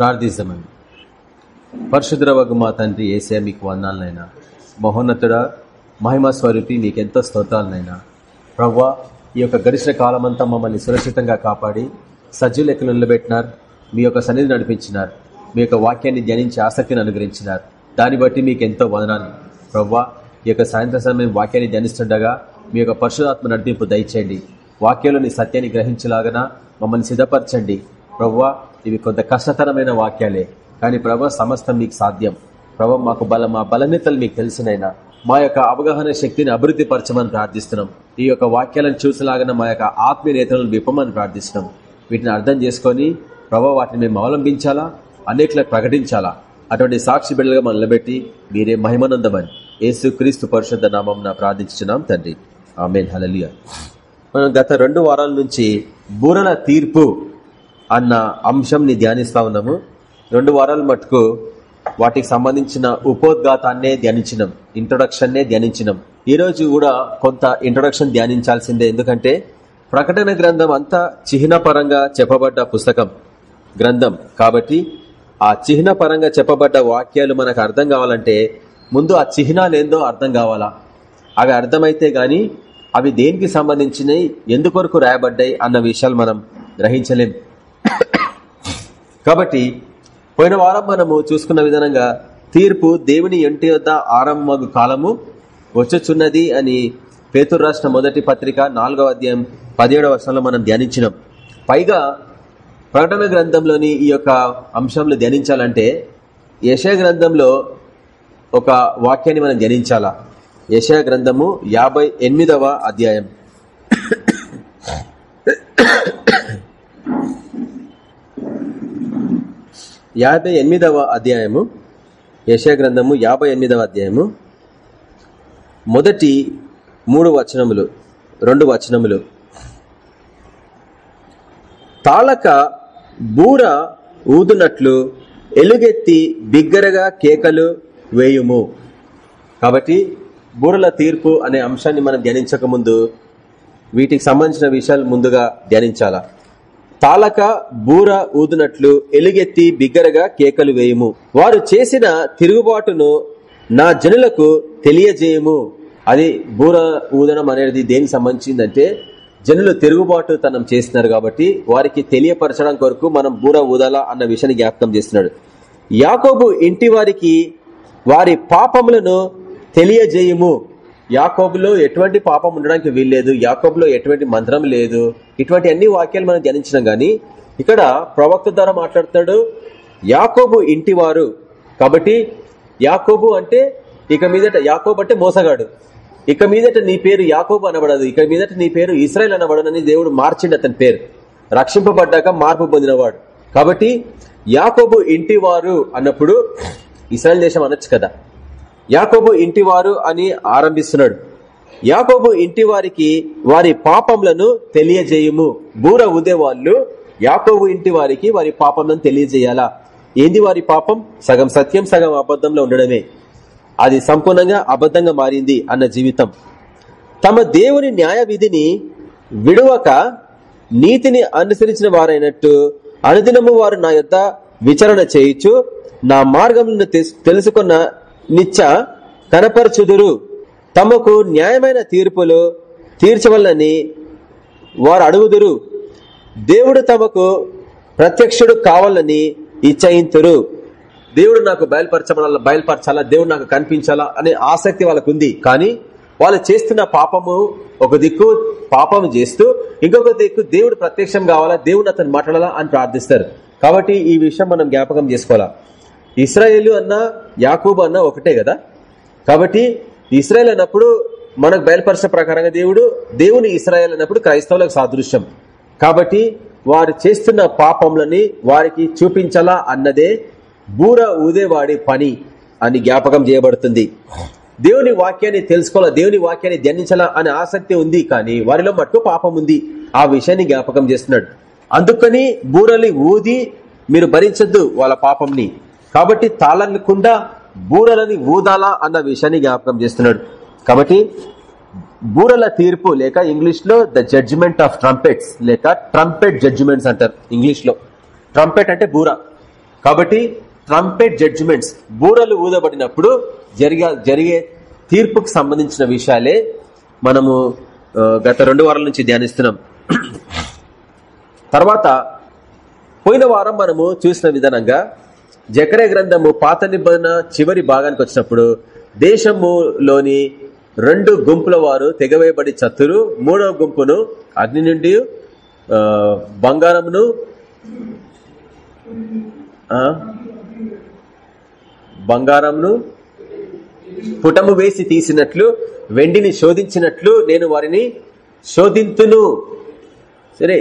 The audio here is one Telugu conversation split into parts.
ప్రార్థిస్తామని పరిశుద్రవగు మా తండ్రి ఏసే మీకు వందాలనైనా. మహోన్నతుడా మహిమా స్వరూపి మీకెంతో స్తోత్రాలనైనా. ప్రవ్వా ఈ యొక్క గడిచిన కాలమంతా మమ్మల్ని సురక్షితంగా కాపాడి సజ్జు లెక్కలు నిలబెట్టినారు మీ యొక్క సన్నిధి నడిపించినారు మీ యొక్క వాక్యాన్ని ధ్యానించి ఆసక్తిని అనుగ్రహించినారు. దాన్ని బట్టి మీకు ఎంతో వదనాలు. ప్రవ్వా ఈ యొక్క సాయంత్ర సమయం వాక్యాన్ని ధ్యానిస్తుండగా మీ యొక్క పరశురాత్మ నడిపింపు దయచేయండి. వాక్యంలోని సత్యాన్ని గ్రహించలాగన మమ్మల్ని సిద్ధపరచండి. ప్రవ్వ ఇవి కొంత కష్టతరమైన వాక్యాలే కానీ ప్రభా సమస్తం మీకు సాధ్యం. ప్రభ మాకు బలం మా బలనేతలు మీకు తెలిసినైనా. మా యొక్క అవగాహన శక్తిని అభివృద్ధి పరచమని ప్రార్థిస్తున్నాం. ఈ యొక్క వాక్యాలను చూసలాగిన మా యొక్క ఆత్మీయ నేతలను విప్పమని ప్రార్థిస్తున్నాం. వీటిని అర్థం చేసుకొని ప్రభా వాటిని మేము అవలంబించాలా? అనేకలకు ప్రకటించాలా? అటువంటి సాక్షి బిడ్డలుగా మనల్ని పెట్టి మీరే మహిమానందమని యేసు క్రీస్తు పరిషత్ నామం ప్రార్థించున్నాం తండ్రి. ఆమెన్. హలలియ మనం గత రెండు వారాల నుంచి బూరల తీర్పు అన్న అంశంని ధ్యానిస్తా ఉన్నాము. రెండు వారాల మటుకు వాటికి సంబంధించిన ఉపోద్ఘాతాన్నే ధ్యానించినాం. ఇంట్రొడక్షన్నే ధ్యానించినాం. ఈ రోజు కూడా కొంత ఇంట్రొడక్షన్ ధ్యానించాల్సిందే. ఎందుకంటే ప్రకటన గ్రంథం అంతా చిహ్నపరంగా చెప్పబడ్డ పుస్తకం గ్రంథం. కాబట్టి ఆ చిహ్నపరంగా చెప్పబడ్డ వాక్యాలు మనకు అర్థం కావాలంటే ముందు ఆ చిహ్నాలు ఏందో అర్థం కావాలా? అవి అర్థమైతే గాని అవి దేనికి సంబంధించినవి ఎందుకొరకు రాయబడ్డాయి అన్న విషయాలు మనం గ్రహించలేం. కాబట్టి పోయిన వారం మనము చూసుకున్న విధానంగా తీర్పు దేవుని ఎంటి యొద్ ఆరంభ కాలము వచ్చుచున్నది అని పేతురు రాష్ట్ర మొదటి పత్రిక నాలుగవ అధ్యాయం పదిహేడవ వర్షంలో మనం ధ్యానించినాం. పైగా ప్రకటన గ్రంథంలోని ఈ యొక్క అంశంలో ధ్యానించాలంటే యశయ గ్రంథంలో ఒక వాక్యాన్ని మనం ధ్యానించాలా? యశయ గ్రంథము యాభై అధ్యాయం. యాభై ఎనిమిదవ అధ్యాయము యశా గ్రంథము యాభై ఎనిమిదవ అధ్యాయము. మొదటి మూడు వచనములు రెండు వచనములు. తాళక బూర ఊదునట్లు ఎలుగెత్తి బిగ్గరగా కేకలు వేయుము. కాబట్టి బూరల తీర్పు అనే అంశాన్ని మనం ధ్యానించక ముందు వీటికి సంబంధించిన విషయాలు ముందుగా ధ్యానించాలా? తాళక బూర ఊదునట్లు ఎలుగెత్తి బిగ్గరగా కేకలు వేయము. వారు చేసిన తిరుగుబాటును నా జనులకు తెలియజేయము. అది బూర ఊదడం అనేది దేనికి సంబంధించిందంటే జనులు తిరుగుబాటు తనం చేస్తున్నారు కాబట్టి వారికి తెలియపరచడం కొరకు మనం బూర ఊదాలా అన్న విషయాన్ని జ్ఞాపకం చేస్తున్నాడు. యాకోబు ఇంటి వారికి వారి పాపములను తెలియజేయము. యాకోబులో ఎటువంటి పాపం ఉండడానికి వీల్లేదు యాకోబులో ఎటువంటి మంత్రం లేదు ఇటువంటి అన్ని వాక్యాలు మనం ధ్యానించినాం గాని ఇక్కడ ప్రవక్త ద్వారా మాట్లాడుతాడు యాకోబు ఇంటి వారు కాబట్టి యాకోబు అంటే ఇక మీదట యాకోబు అంటే మోసగాడు. ఇక మీదట నీ పేరు యాకోబు అనబడదు ఇక మీదట నీ పేరు ఇస్రాయల్ అనబడనని దేవుడు మార్చిండి అతని పేరు. రక్షింపబడ్డాక మార్పు పొందినవాడు. కాబట్టి యాకోబు ఇంటి వారు అన్నప్పుడు ఇస్రాయల్ దేశం అనొచ్చు కదా. యాకోబు ఇంటివారు అని ఆరంభిస్తున్నాడు. యాకోబు ఇంటి వారికి వారి పాపములను తెలియజేయము. బూర ఉదే వాళ్ళు యాకోబు ఇంటి వారికి వారి పాపములను తెలియజేయాలా? ఏంది వారి పాపం? సగం సత్యం సగం అబద్ధంలో ఉండడమే. అది సంపూర్ణంగా అబద్ధంగా మారింది అన్న జీవితం. తమ దేవుని న్యాయ విధిని విడువక నీతిని అనుసరించిన వారైనట్టు అనుదినము వారు నా యొద్ద విచారణ చేయించు నా మార్గములను తెలుసుకున్న నిచ్చ కనపరచుదురు. తమకు న్యాయమైన తీర్పులు తీర్చవల్లని వారు అడుగుదురు. దేవుడు తమకు ప్రత్యక్షుడు కావాలని ఇచ్చయింతురు. దేవుడు నాకు బయలుపరచబడాల బయలుపరచాలా? దేవుడు నాకు కనిపించాలా? అనే ఆసక్తి వాళ్ళకు ఉంది కానీ వాళ్ళు చేస్తున్న పాపము ఒక దిక్కు పాపము చేస్తూ ఇంకొక దిక్కు దేవుడు ప్రత్యక్షం కావాలా? దేవుడు అతను మాట్లాడాలా అని ప్రార్థిస్తారు. కాబట్టి ఈ విషయం మనం జ్ఞాపకం చేసుకోవాలా? ఇస్రాయేలు అన్న యాకూబ్ అన్న ఒకటే కదా? కాబట్టి ఇస్రాయల్ అన్నప్పుడు మనకు బయలుపరిచిన ప్రకారంగా దేవుడు దేవుని ఇస్రాయల్ అన్నప్పుడు క్రైస్తవులకు సాదృశ్యం. కాబట్టి వారు చేస్తున్న పాపములని వారికి చూపించాలా అన్నదే బూర ఊదేవాడి పని అని జ్ఞాపకం చేయబడుతుంది. దేవుని వాక్యాన్ని తెలుసుకోవాలా దేవుని వాక్యాన్ని ధ్యానించాలా అనే ఆసక్తి ఉంది కానీ వారిలో మట్టు పాపం ఉంది. ఆ విషయాన్ని జ్ఞాపకం చేస్తున్నాడు. అందుకని బూరలి ఊది మీరు భరించద్దు వాళ్ళ పాపంని. కాబట్టి తాళనకుండా బూరలని ఊదాలా అన్న విషయాన్ని జ్ఞాపకం చేస్తున్నాడు. కాబట్టి బూరల తీర్పు లేక ఇంగ్లీష్లో ద జడ్జిమెంట్ ఆఫ్ ట్రంపెట్స్ లేక ట్రంపెట్ జడ్జిమెంట్స్ అంటారు ఇంగ్లీష్లో ట్రంపెట్ అంటే బూర. కాబట్టి ట్రంపెట్ జడ్జిమెంట్స్ బూరలు ఊదబడినప్పుడు జరిగే జరిగే తీర్పుకు సంబంధించిన విషయాలే మనము గత రెండు వారాల నుంచి ధ్యానిస్తున్నాం. తర్వాత పోయిన వారం మనము చూసిన విధానంగా జకరే గ్రంథము పాత నిబంధన చివరి భాగానికి వచ్చినప్పుడు దేశములోని రెండు గుంపుల వారు తెగవేయబడి చతురు. మూడవ గుంపును అగ్ని నుండి బంగారమును బంగారంను పుటము వేసి తీసినట్లు వెండిని శోధించినట్లు నేను వారిని శోధింతును. సరే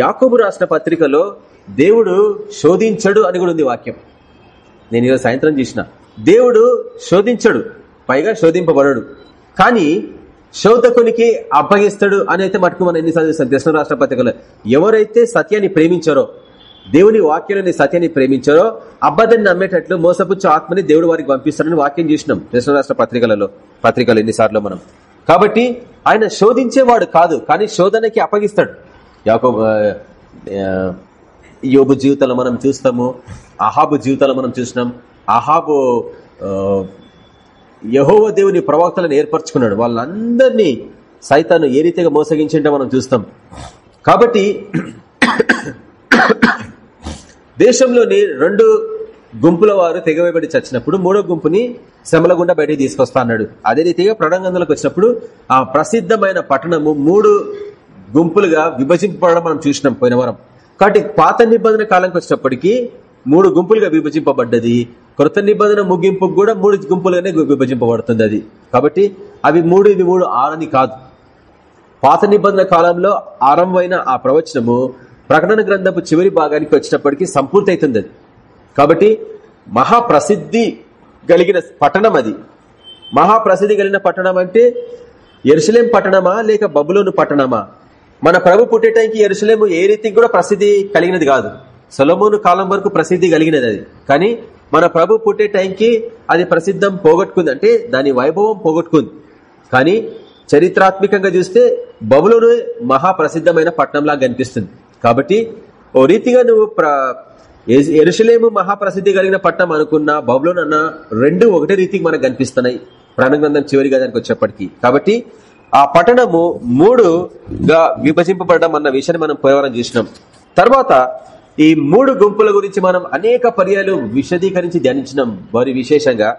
యాకుబు రాసిన పత్రికలో దేవుడు శోధించడు అని కూడా ఉంది వాక్యం. నేను ఈరోజు సాయంత్రం చూసిన. దేవుడు శోధించడు పైగా శోధింపబడడు. కానీ శోధకునికి అప్పగిస్తాడు అని అయితే మటుకు మనం ఎన్నిసార్లు చూస్తాం కృష్ణ రాష్ట్ర పత్రికలో ఎవరైతే సత్యాన్ని ప్రేమించారో దేవుని వాక్యాలని సత్యాన్ని ప్రేమించారో అబద్ధాన్ని నమ్మేటట్లు మోసపుచ్చు ఆత్మని దేవుడు వారికి పంపిస్తాడని వాక్యం చూసినాం కృష్ణ రాష్ట్ర పత్రికలలో పత్రికలు ఎన్నిసార్లు మనం. కాబట్టి ఆయన శోధించేవాడు కాదు కానీ శోధనకి అప్పగిస్తాడు. యోబు జీవితంలో మనం చూస్తాము అహాబు జీవితంలో మనం చూసినాం. అహాబు యహోవ దేవుని ప్రవక్తలను ఏర్పరచుకున్నాడు. వాళ్ళందరినీ సైతాను ఏ రీతిగా మోసగించింటే మనం చూస్తాం. కాబట్టి దేశంలోని రెండు గుంపుల వారు తెగవేబడి చచ్చినప్పుడు మూడో గుంపుని శ్రమల గుండా బయటికి తీసుకొస్తా అన్నాడు. అదే రీతిగా ప్రణంగంలోకి వచ్చినప్పుడు ఆ ప్రసిద్ధమైన పట్టణము మూడు గుంపులుగా విభజింపబడడం మనం చూసినాం పోయిన వారం. కాబట్టి పాత నిబంధన కాలంకి వచ్చినప్పటికీ మూడు గుంపులుగా విభజింపబడ్డది. కృత నిబంధన ముగింపు కూడా మూడు గుంపులుగానే విభజింపబడుతుంది అది. కాబట్టి అవి మూడు ఇవి మూడు ఆరని కాదు. పాత నిబంధన కాలంలో ఆరంభమైన ఆ ప్రవచనము ప్రకటన గ్రంథపు చివరి భాగానికి వచ్చినప్పటికీ సంపూర్తి అవుతుంది అది. కాబట్టి మహాప్రసిద్ధి కలిగిన పట్టణం అది. మహాప్రసిద్ధి కలిగిన పట్టణం అంటే ఎరుసలేం పట్టణమా లేక బబులోను పట్టణమా? మన ప్రభు పుట్టేటానికి ఎరుసలేము ఏ రీతికి కూడా ప్రసిద్ధి కలిగినది కాదు. సొలమోను కాలం వరకు ప్రసిద్ధి కలిగినది అది. కానీ మన ప్రభు పుట్టే టైంకి అది ప్రసిద్ధం పోగొట్టుకుంది. అంటే దాని వైభవం పోగొట్టుకుంది. కానీ చరిత్రాత్మకంగా చూస్తే బబులోను మహాప్రసిద్ధమైన పట్టణంలా కనిపిస్తుంది. కాబట్టి ఓ రీతిగా నువ్వు ఎరుసలేము మహాప్రసిద్ధి కలిగిన పట్టణం అనుకున్న బబులోన్ అన్న రెండు ఒకటే రీతికి మనకు కనిపిస్తున్నాయి. ప్రాణగ్రంథం చివరి గదానికి వచ్చేప్పటికీ. కాబట్టి ఆ పట్టణము మూడుగా విభజింపబడడం అన్న విషయాన్ని మనం పోయవరం చేసినాం. తర్వాత ఈ మూడు గుంపుల గురించి మనం అనేక పర్యాలు విశదీకరించి ధ్యానించినాం. వారి విశేషంగా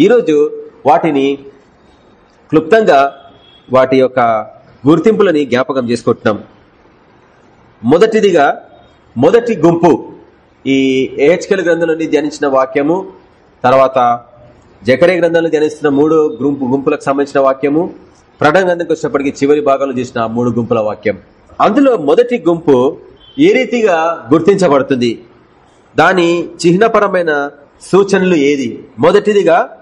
ఈరోజు వాటిని క్లుప్తంగా వాటి యొక్క గుర్తింపులని జ్ఞాపకం చేసుకుంటున్నాం. మొదటిదిగా మొదటి గుంపు ఈ ఏహెచ్కెల్ గ్రంథంలోని ధ్యానించిన వాక్యము తర్వాత జకరే గ్రంథంలో ధ్యానిస్తున్న మూడు గుంపు గుంపులకు సంబంధించిన వాక్యము ప్రణంగానికి గ్రంథంకి వచ్చినప్పటికీ చివరి భాగంలో చూసిన మూడు గుంపుల వాక్యం. అందులో మొదటి గుంపు ఏ రీతిగా గుర్తించబడుతుంది? దాని చిహ్నపరమైన సూచనలు ఏది? మొదటిదిగా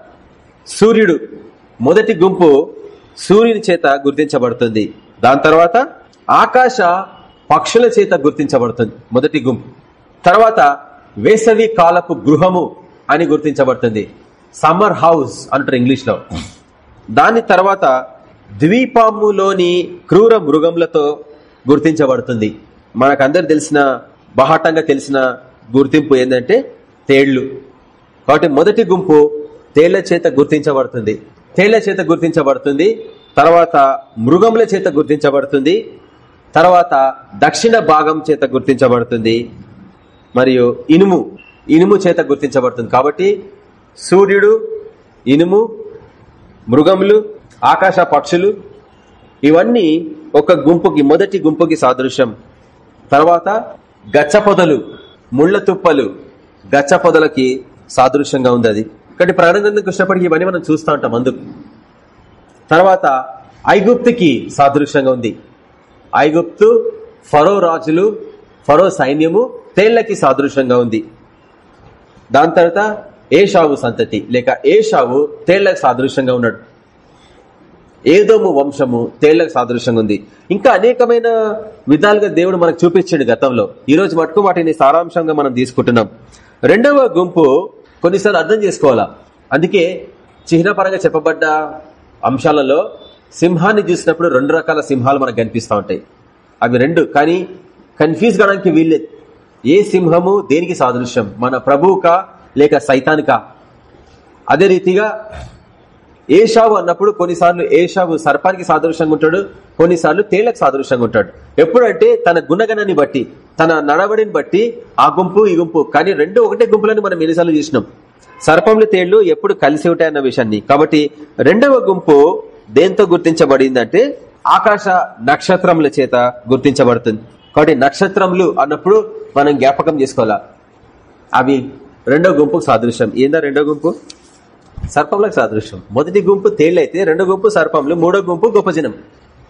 సూర్యుడు. మొదటి గుంపు సూర్యుని చేత గుర్తించబడుతుంది. దాని తర్వాత ఆకాశ పక్షుల చేత గుర్తించబడుతుంది. మొదటి గుంపు. తర్వాత వేసవి కాలపు గృహము అని గుర్తించబడుతుంది. సమ్మర్ హౌస్ అంటారు ఇంగ్లీష్లో. దాని తర్వాత ద్వీపములోని క్రూర మృగములతో గుర్తించబడుతుంది. మనకందరు తెలిసిన బహాటంగా తెలిసిన గుర్తింపు ఏంటంటే తేళ్ళు. కాబట్టి మొదటి గుంపు తేళ్ళ చేత గుర్తించబడుతుంది. తేళ్ళ చేత గుర్తించబడుతుంది తర్వాత మృగముల చేత గుర్తించబడుతుంది తర్వాత దక్షిణ భాగం చేత గుర్తించబడుతుంది మరియు ఇనుము ఇనుము చేత గుర్తించబడుతుంది. కాబట్టి సూర్యుడు ఇనుము మృగములు ఆకాశ పక్షులు ఇవన్నీ ఒక గుంపుకి మొదటి గుంపుకి సాదృశ్యం. తర్వాత గచ్చ పొదలు తుప్పలు గచ్చ పొదలకి సాదృశ్యంగా ఉంది అది. కానీ ప్రాణగంధకు వచ్చినప్పటికీ ఇవన్నీ మనం చూస్తూ ఉంటాం అందుకు. తర్వాత ఐగుప్తుకి సాదృశ్యంగా ఉంది. ఐగుప్తు ఫరో రాజులు ఫరో సైన్యము తేళ్ళకి సాదృశ్యంగా ఉంది. దాని తర్వాత ఏషావు సంతతి లేక ఏషావు తేళ్ళకు సాదృశ్యంగా ఉన్నాడు. ఏదోము వంశము తేళ్ళకు సాదృశ్యంగా ఉంది. ఇంకా అనేకమైన విధాలుగా దేవుడు మనకు చూపించాడు గతంలో. ఈ రోజు మటుకు వాటిని సారాంశంగా మనం తీసుకుంటున్నాం. రెండవ గుంపు కొన్నిసార్లు అర్థం చేసుకోవాలా? అందుకే చిహ్నపరంగా చెప్పబడ్డ అంశాలలో సింహాన్ని చూసినప్పుడు రెండు రకాల సింహాలు మనకు కనిపిస్తూ ఉంటాయి. అవి రెండు కానీ కన్ఫ్యూజ్ కావడానికి వీల్లేదు. ఏ సింహము దేనికి సాదృశ్యం? మన ప్రభువుకా లేక సైతానికా? అదే రీతిగా ఏషావు అన్నప్పుడు కొన్నిసార్లు ఏషావు సర్పానికి సాదృశ్యంగా ఉంటాడు కొన్నిసార్లు తేళ్ళకు సాదృశ్యంగా ఉంటాడు. ఎప్పుడంటే తన గుణగణాన్ని బట్టి తన నడవడిని బట్టి ఆ గుంపు ఈ గుంపు. కానీ రెండు ఒకటే గుంపులని మనం ఎన్నిసార్లు చూసినాం. సర్పంలు తేళ్ళు ఎప్పుడు కలిసి ఉంటాయన్న విషయాన్ని. కాబట్టి రెండవ గుంపు దేంతో గుర్తించబడిందంటే ఆకాశ నక్షత్రముల చేత గుర్తించబడుతుంది. కాబట్టి నక్షత్రములు అన్నప్పుడు మనం జ్ఞాపకం చేసుకోవాలా? అవి రెండో గుంపుకు సాదృశ్యం. ఏందా రెండో గుంపు? సర్పంలకు సాదృశ్యం. మొదటి గుంపు తేళ్ళైతే రెండో గుంపు సర్పంలు మూడో గుంపు గొప్ప జనం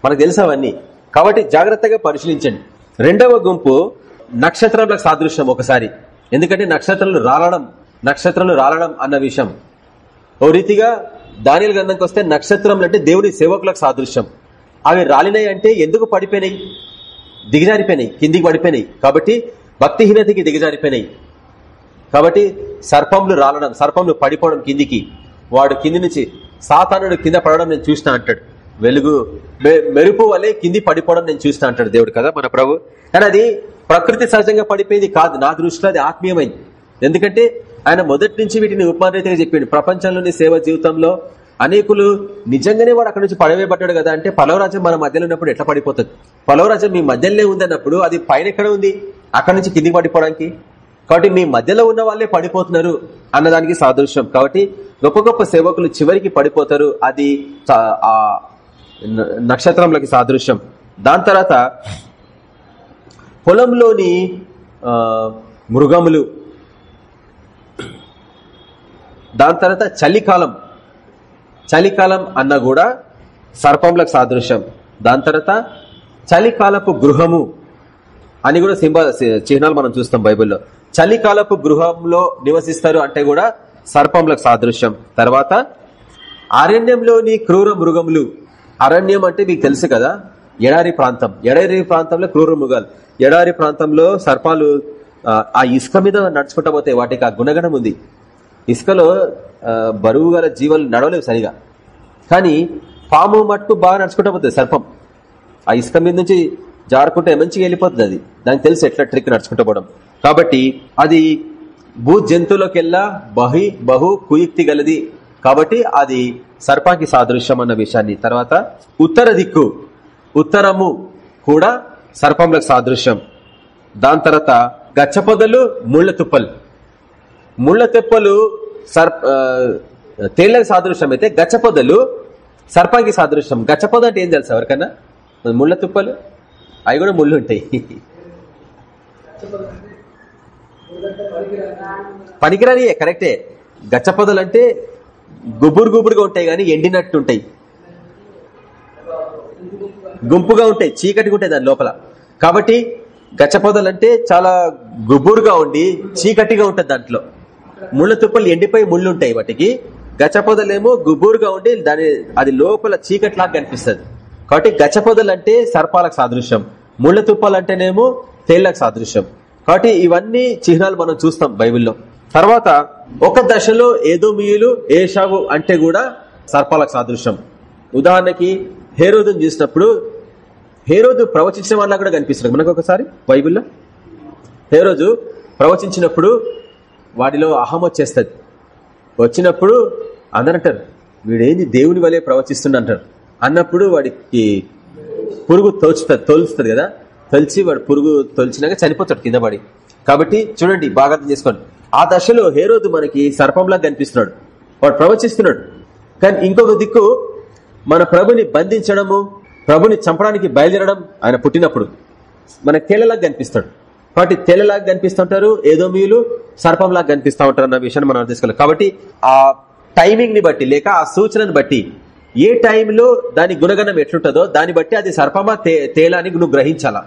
మనకు తెలుసు అవన్నీ. కాబట్టి జాగ్రత్తగా పరిశీలించండి. రెండవ గుంపు నక్షత్రంలకు సాదృశ్యం ఒకసారి. ఎందుకంటే నక్షత్రాలు రాలడం నక్షత్రాలు రాలడం అన్న విషయం. ఓ రీతిగా దానిల గ్రంథంకి వస్తే నక్షత్రం అంటే దేవుని సేవకులకు సాదృశ్యం. అవి రాలినాయి అంటే ఎందుకు పడిపోయినాయి? దిగజారిపోయినాయి కిందికి పడిపోయినాయి. కాబట్టి భక్తిహీనతకి దిగజారిపోయినాయి. కాబట్టి సర్పంలు రాలడం సర్పంలు పడిపోవడం కిందికి వాడు కింది నుంచి సాతానుడు కింద పడడం నేను చూసిన అంటాడు. వెలుగు మెరుపు వలె కింది పడిపోవడం నేను చూసిన అంటాడు దేవుడు కదా మన ప్రభు. కానీ అది ప్రకృతి సహజంగా పడిపోయింది కాదు నా దృష్టిలో అది ఆత్మీయమైంది. ఎందుకంటే ఆయన మొదటి నుంచి వీటిని ఉపమానరీతిగా చెప్పిండు ప్రపంచంలోని సేవ జీవితంలో అనేకులు నిజంగానే వాడు అక్కడ నుంచి పడవేయబడ్డాడు కదా అంటే పలవరాజ్యం మన మధ్యలో ఉన్నప్పుడు ఎట్లా పడిపోతుంది? పలవరాజ్యం మీ మధ్యలోనే ఉందన్నప్పుడు అది పైన ఎక్కడ ఉంది? అక్కడ నుంచి కిందికి పడిపోవడానికి? కాబట్టి మీ మధ్యలో ఉన్న వాళ్ళే పడిపోతున్నారు అన్నదానికి సాదృశ్యం. కాబట్టి గొప్ప గొప్ప సేవకులు చివరికి పడిపోతారు. అది ఆ నక్షత్రంలోకి సాదృశ్యం. దాని తర్వాత పొలంలోని మృగములు. దాని తర్వాత చలికాలం. చలికాలం అన్న కూడా సర్పంలకు సాదృశ్యం. దాని తర్వాత చలికాలపు గృహము. అని కూడా సింబ చిహ్నాలు మనం చూస్తాం బైబిల్లో. చలికాలపు గృహంలో నివసిస్తారు అంటే కూడా సర్పంలకు సాదృశ్యం. తర్వాత అరణ్యంలోని క్రూర మృగములు. అరణ్యం అంటే మీకు తెలుసు కదా ఎడారి ప్రాంతం. ఎడారి ప్రాంతంలో క్రూర మృగాలు. ఎడారి ప్రాంతంలో సర్పాలు ఆ ఇసుక మీద నడుచుకుంటా పోతే వాటికి ఆ గుణగణం ఉంది. ఇసుకలో బరువు గల జీవాలు నడవలేవు సరిగా. కానీ పాము మట్టుకు బాగా నడుచుకుంటా పోతుంది సర్పం. ఆ ఇసుక మీద నుంచి జారుకుంటే మంచిగా వెళ్ళిపోతుంది అది. దానికి తెలిసి ఎట్లా ట్రిక్ నడుచుకుంటూ పోవడం. కాబట్టి అది భూ జంతువులకెల్లా బహి బహు కుయుక్తి గలది. కాబట్టి అది సర్పాకి సాదృశ్యం అన్న విషయాన్ని. తర్వాత ఉత్తర దిక్కు ఉత్తరము కూడా సర్పంలకు సాదృశ్యం. దాని తర్వాత గచ్చపొదలు ముళ్ళ తుప్పలు. ముళ్ళ తుప్పలు సర్ప తేళ్ళకు సాదృశ్యం అయితే గచ్చపొదలు సర్పానికి సాదృశ్యం. గచ్చపొద అంటే ఏం తెలుసు ఎవరికన్నా? ముళ్ళ తుప్పలు? అవి కూడా ముళ్ళు ఉంటాయి. పనికిరాని కరెక్టే. గచ్చపొదలు అంటే గుబురు గుబురుగా ఉంటాయి కానీ ఎండినట్టు ఉంటాయి. గుంపుగా ఉంటాయి చీకటిగా ఉంటాయి దాని లోపల. కాబట్టి గచ్చపొదలు అంటే చాలా గుబురుగా ఉండి చీకటిగా ఉంటుంది దాంట్లో. ముళ్ళ తుప్పలు ఎండిపోయి ముళ్ళు ఉంటాయి వాటికి. గచ్చపొదలేమో గుబురుగా ఉండి దాని అది లోపల చీకట్లాగా కనిపిస్తుంది. కాబట్టి గచ్చపొదలు అంటే సర్పాలకు సాదృశ్యం ముళ్ళ తుప్పాలంటేనేమో తేళ్ళకు సాదృశ్యం. కాబట్టి ఇవన్నీ చిహ్నాలు మనం చూస్తాం బైబిల్లో. తర్వాత ఒక దశలో ఏదోమియులు ఏషావు అంటే కూడా సర్పాలకు సాదృశ్యం. ఉదాహరణకి హేరోదుని చూసినప్పుడు హేరోదు ప్రవచించిన వాళ్ళ కూడా కనిపిస్తుంది మనకు ఒకసారి బైబిల్లో. హేరోజు ప్రవచించినప్పుడు వాడిలో అహం వచ్చేస్తుంది. వచ్చినప్పుడు అందరంటారు వీడేంది దేవుని వలె ప్రవచిస్తుండంటారు అన్నప్పుడు వాడికి పురుగు తోచుతుంది తోలుస్తుంది కదా? తొలిచి వాడు పురుగు తొలిచినాక చనిపోతాడు కింద పడి. కాబట్టి చూడండి బాగా అర్థం చేసుకోండి. ఆ దశలో హేరోదు మనకి సర్పంలా కనిపిస్తున్నాడు. వాడు ప్రవచిస్తున్నాడు. కానీ ఇంకొక దిక్కు మన ప్రభుని బంధించడము ప్రభుని చంపడానికి బయలుదేరడం ఆయన పుట్టినప్పుడు మన తేలలాగా కనిపిస్తాడు. కాబట్టి తేలలాగా కనిపిస్తుంటారు ఏదో మీలు సర్పంలాగా కనిపిస్తూ ఉంటారు అన్న విషయాన్ని మనం తీసుకోవాలి కాబట్టి ఆ టైమింగ్ని బట్టి లేక ఆ సూచనని బట్టి ఏ టైంలో దాని గుణగణం ఎట్లుంటుందో దాన్ని బట్టి అది సర్పమా తేలాని నువ్వు గ్రహించాలా?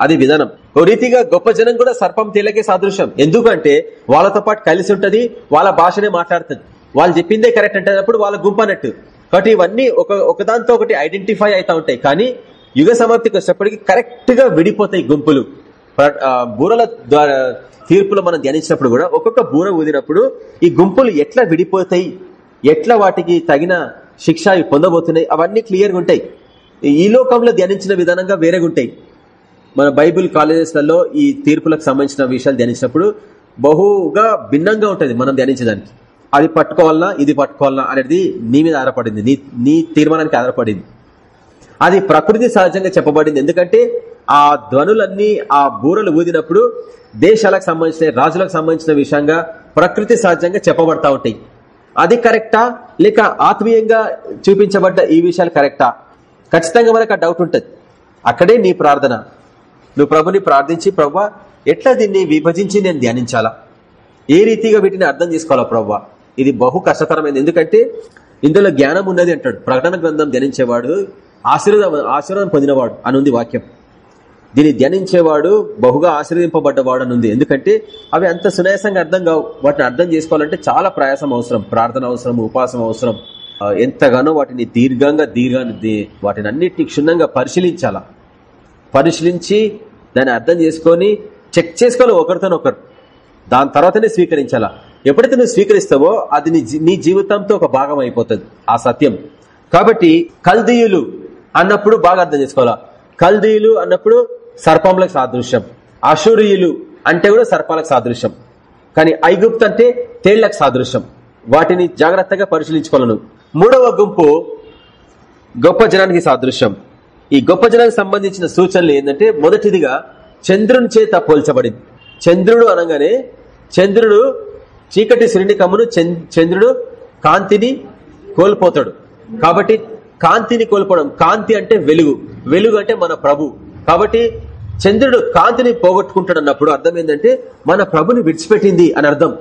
అది విధానం. ఓ రీతిగా గొప్ప జనం కూడా సర్పం తేలకే సాదృశ్యం. ఎందుకంటే వాళ్ళతో పాటు కలిసి ఉంటది వాళ్ళ భాషనే మాట్లాడుతుంది. వాళ్ళు చెప్పిందే కరెక్ట్ అంటే వాళ్ళ గుంపు అన్నట్టు కాబట్టి ఇవన్నీ ఒక ఒకదాంతో ఒకటి ఐడెంటిఫై అవుతా ఉంటాయి. కానీ యుగ సమాప్తికి వచ్చేప్పటికి కరెక్ట్గా విడిపోతాయి గుంపులు. బూరల ద్వారా తీర్పులో మనం ధ్యానించినప్పుడు కూడా ఒక్కొక్క బూర ఊదినప్పుడు ఈ గుంపులు ఎట్లా విడిపోతాయి? ఎట్లా వాటికి తగిన శిక్ష పొందబోతున్నాయి. అవన్నీ క్లియర్గా ఉంటాయి. ఈ లోకంలో ధ్యానించిన విధానంగా వేరేగా ఉంటాయి. మన బైబిల్ కాలేజెస్లలో ఈ తీర్పులకు సంబంధించిన విషయాలు ధ్యానించినప్పుడు బహుగా భిన్నంగా ఉంటుంది మనం ధ్యానించడానికి అది పట్టుకోవాలన్నా ఇది పట్టుకోవాలన్నా అనేది నీ మీద ఆధారపడింది. నీ నీ తీర్మానానికి ఆధారపడింది. అది ప్రకృతి సహజంగా చెప్పబడింది. ఎందుకంటే ఆ ధ్వనులన్నీ ఆ బూరలు ఊదినప్పుడు దేశాలకు సంబంధించిన రాజులకు సంబంధించిన విషయంగా ప్రకృతి సహజంగా చెప్పబడతా ఉంటాయి. అది కరెక్టా? లేక ఆత్మీయంగా చూపించబడ్డ ఈ విషయాలు కరెక్టా? ఖచ్చితంగా మనకు ఆ డౌట్ ఉంటుంది. అక్కడే నీ ప్రార్థన. నువ్వు ప్రభుని ప్రార్థించి ప్రభు ఎట్లా దీన్ని విభజించి నేను ధ్యానించాలా? ఏ రీతిగా వీటిని అర్థం చేసుకోవాలా ప్రవ్వా ఇది బహు కష్టతరమైంది ఎందుకంటే ఇందులో జ్ఞానం ఉన్నది అంటాడు. ప్రకటన గ్రంథం ధ్యానించేవాడు ఆశీర్వాదం ఆశీర్వాదం పొందినవాడు అనుంది వాక్యం. దీన్ని ధ్యానించేవాడు బహుగా ఆశ్రయింపబడ్డవాడనుంది ఎందుకంటే అవి అంత సునాయాసంగా అర్థం కావు. వాటిని అర్థం చేసుకోవాలంటే చాలా ప్రయాసం అవసరం. ప్రార్థన అవసరం ఉపాసం అవసరం. ఎంతగానో వాటిని దీర్ఘంగా దీర్ఘ వాటిని అన్నిటిని క్షుణ్ణంగా పరిశీలించాలా? పరిశీలించి దాన్ని అర్థం చేసుకొని చెక్ చేసుకోవాలి ఒకరితోనొకరు. దాని తర్వాతనే స్వీకరించాలా? ఎప్పుడైతే నువ్వు స్వీకరిస్తావో అది నీ నీ జీవితంతో ఒక భాగం అయిపోతుంది. ఆ సత్యం. కాబట్టి కల్దీయులు అన్నప్పుడు బాగా అర్థం చేసుకోవాలా? కల్దీయులు అన్నప్పుడు సర్పంలకు సాదృశ్యం. అశూరియులు అంటే కూడా సర్పాలకు సాదృశ్యం. కానీ ఐగుప్తు అంటే తేళ్ళకు సాదృశ్యం. వాటిని జాగ్రత్తగా పరిశీలించుకోవాలను. మూడవ గుంపు గొప్ప జనానికి సాదృశ్యం. ఈ గొప్ప జనానికి సంబంధించిన సూచనలు ఏంటంటే మొదటిదిగా చంద్రుని చేత పోల్చబడింది. చంద్రుడు అనగానే చంద్రుడు చీకటి శ్రేణి చంద్రుడు కాంతిని కోల్పోతాడు. కాబట్టి కాంతిని కోల్పోవడం కాంతి అంటే వెలుగు. వెలుగు అంటే మన ప్రభు. కాబట్టి చంద్రుడు కాంతిని పోగొట్టుకుంటాడు అన్నప్పుడు అర్థం ఏంటంటే మన ప్రభుని విడిచిపెట్టింది అని అర్థం.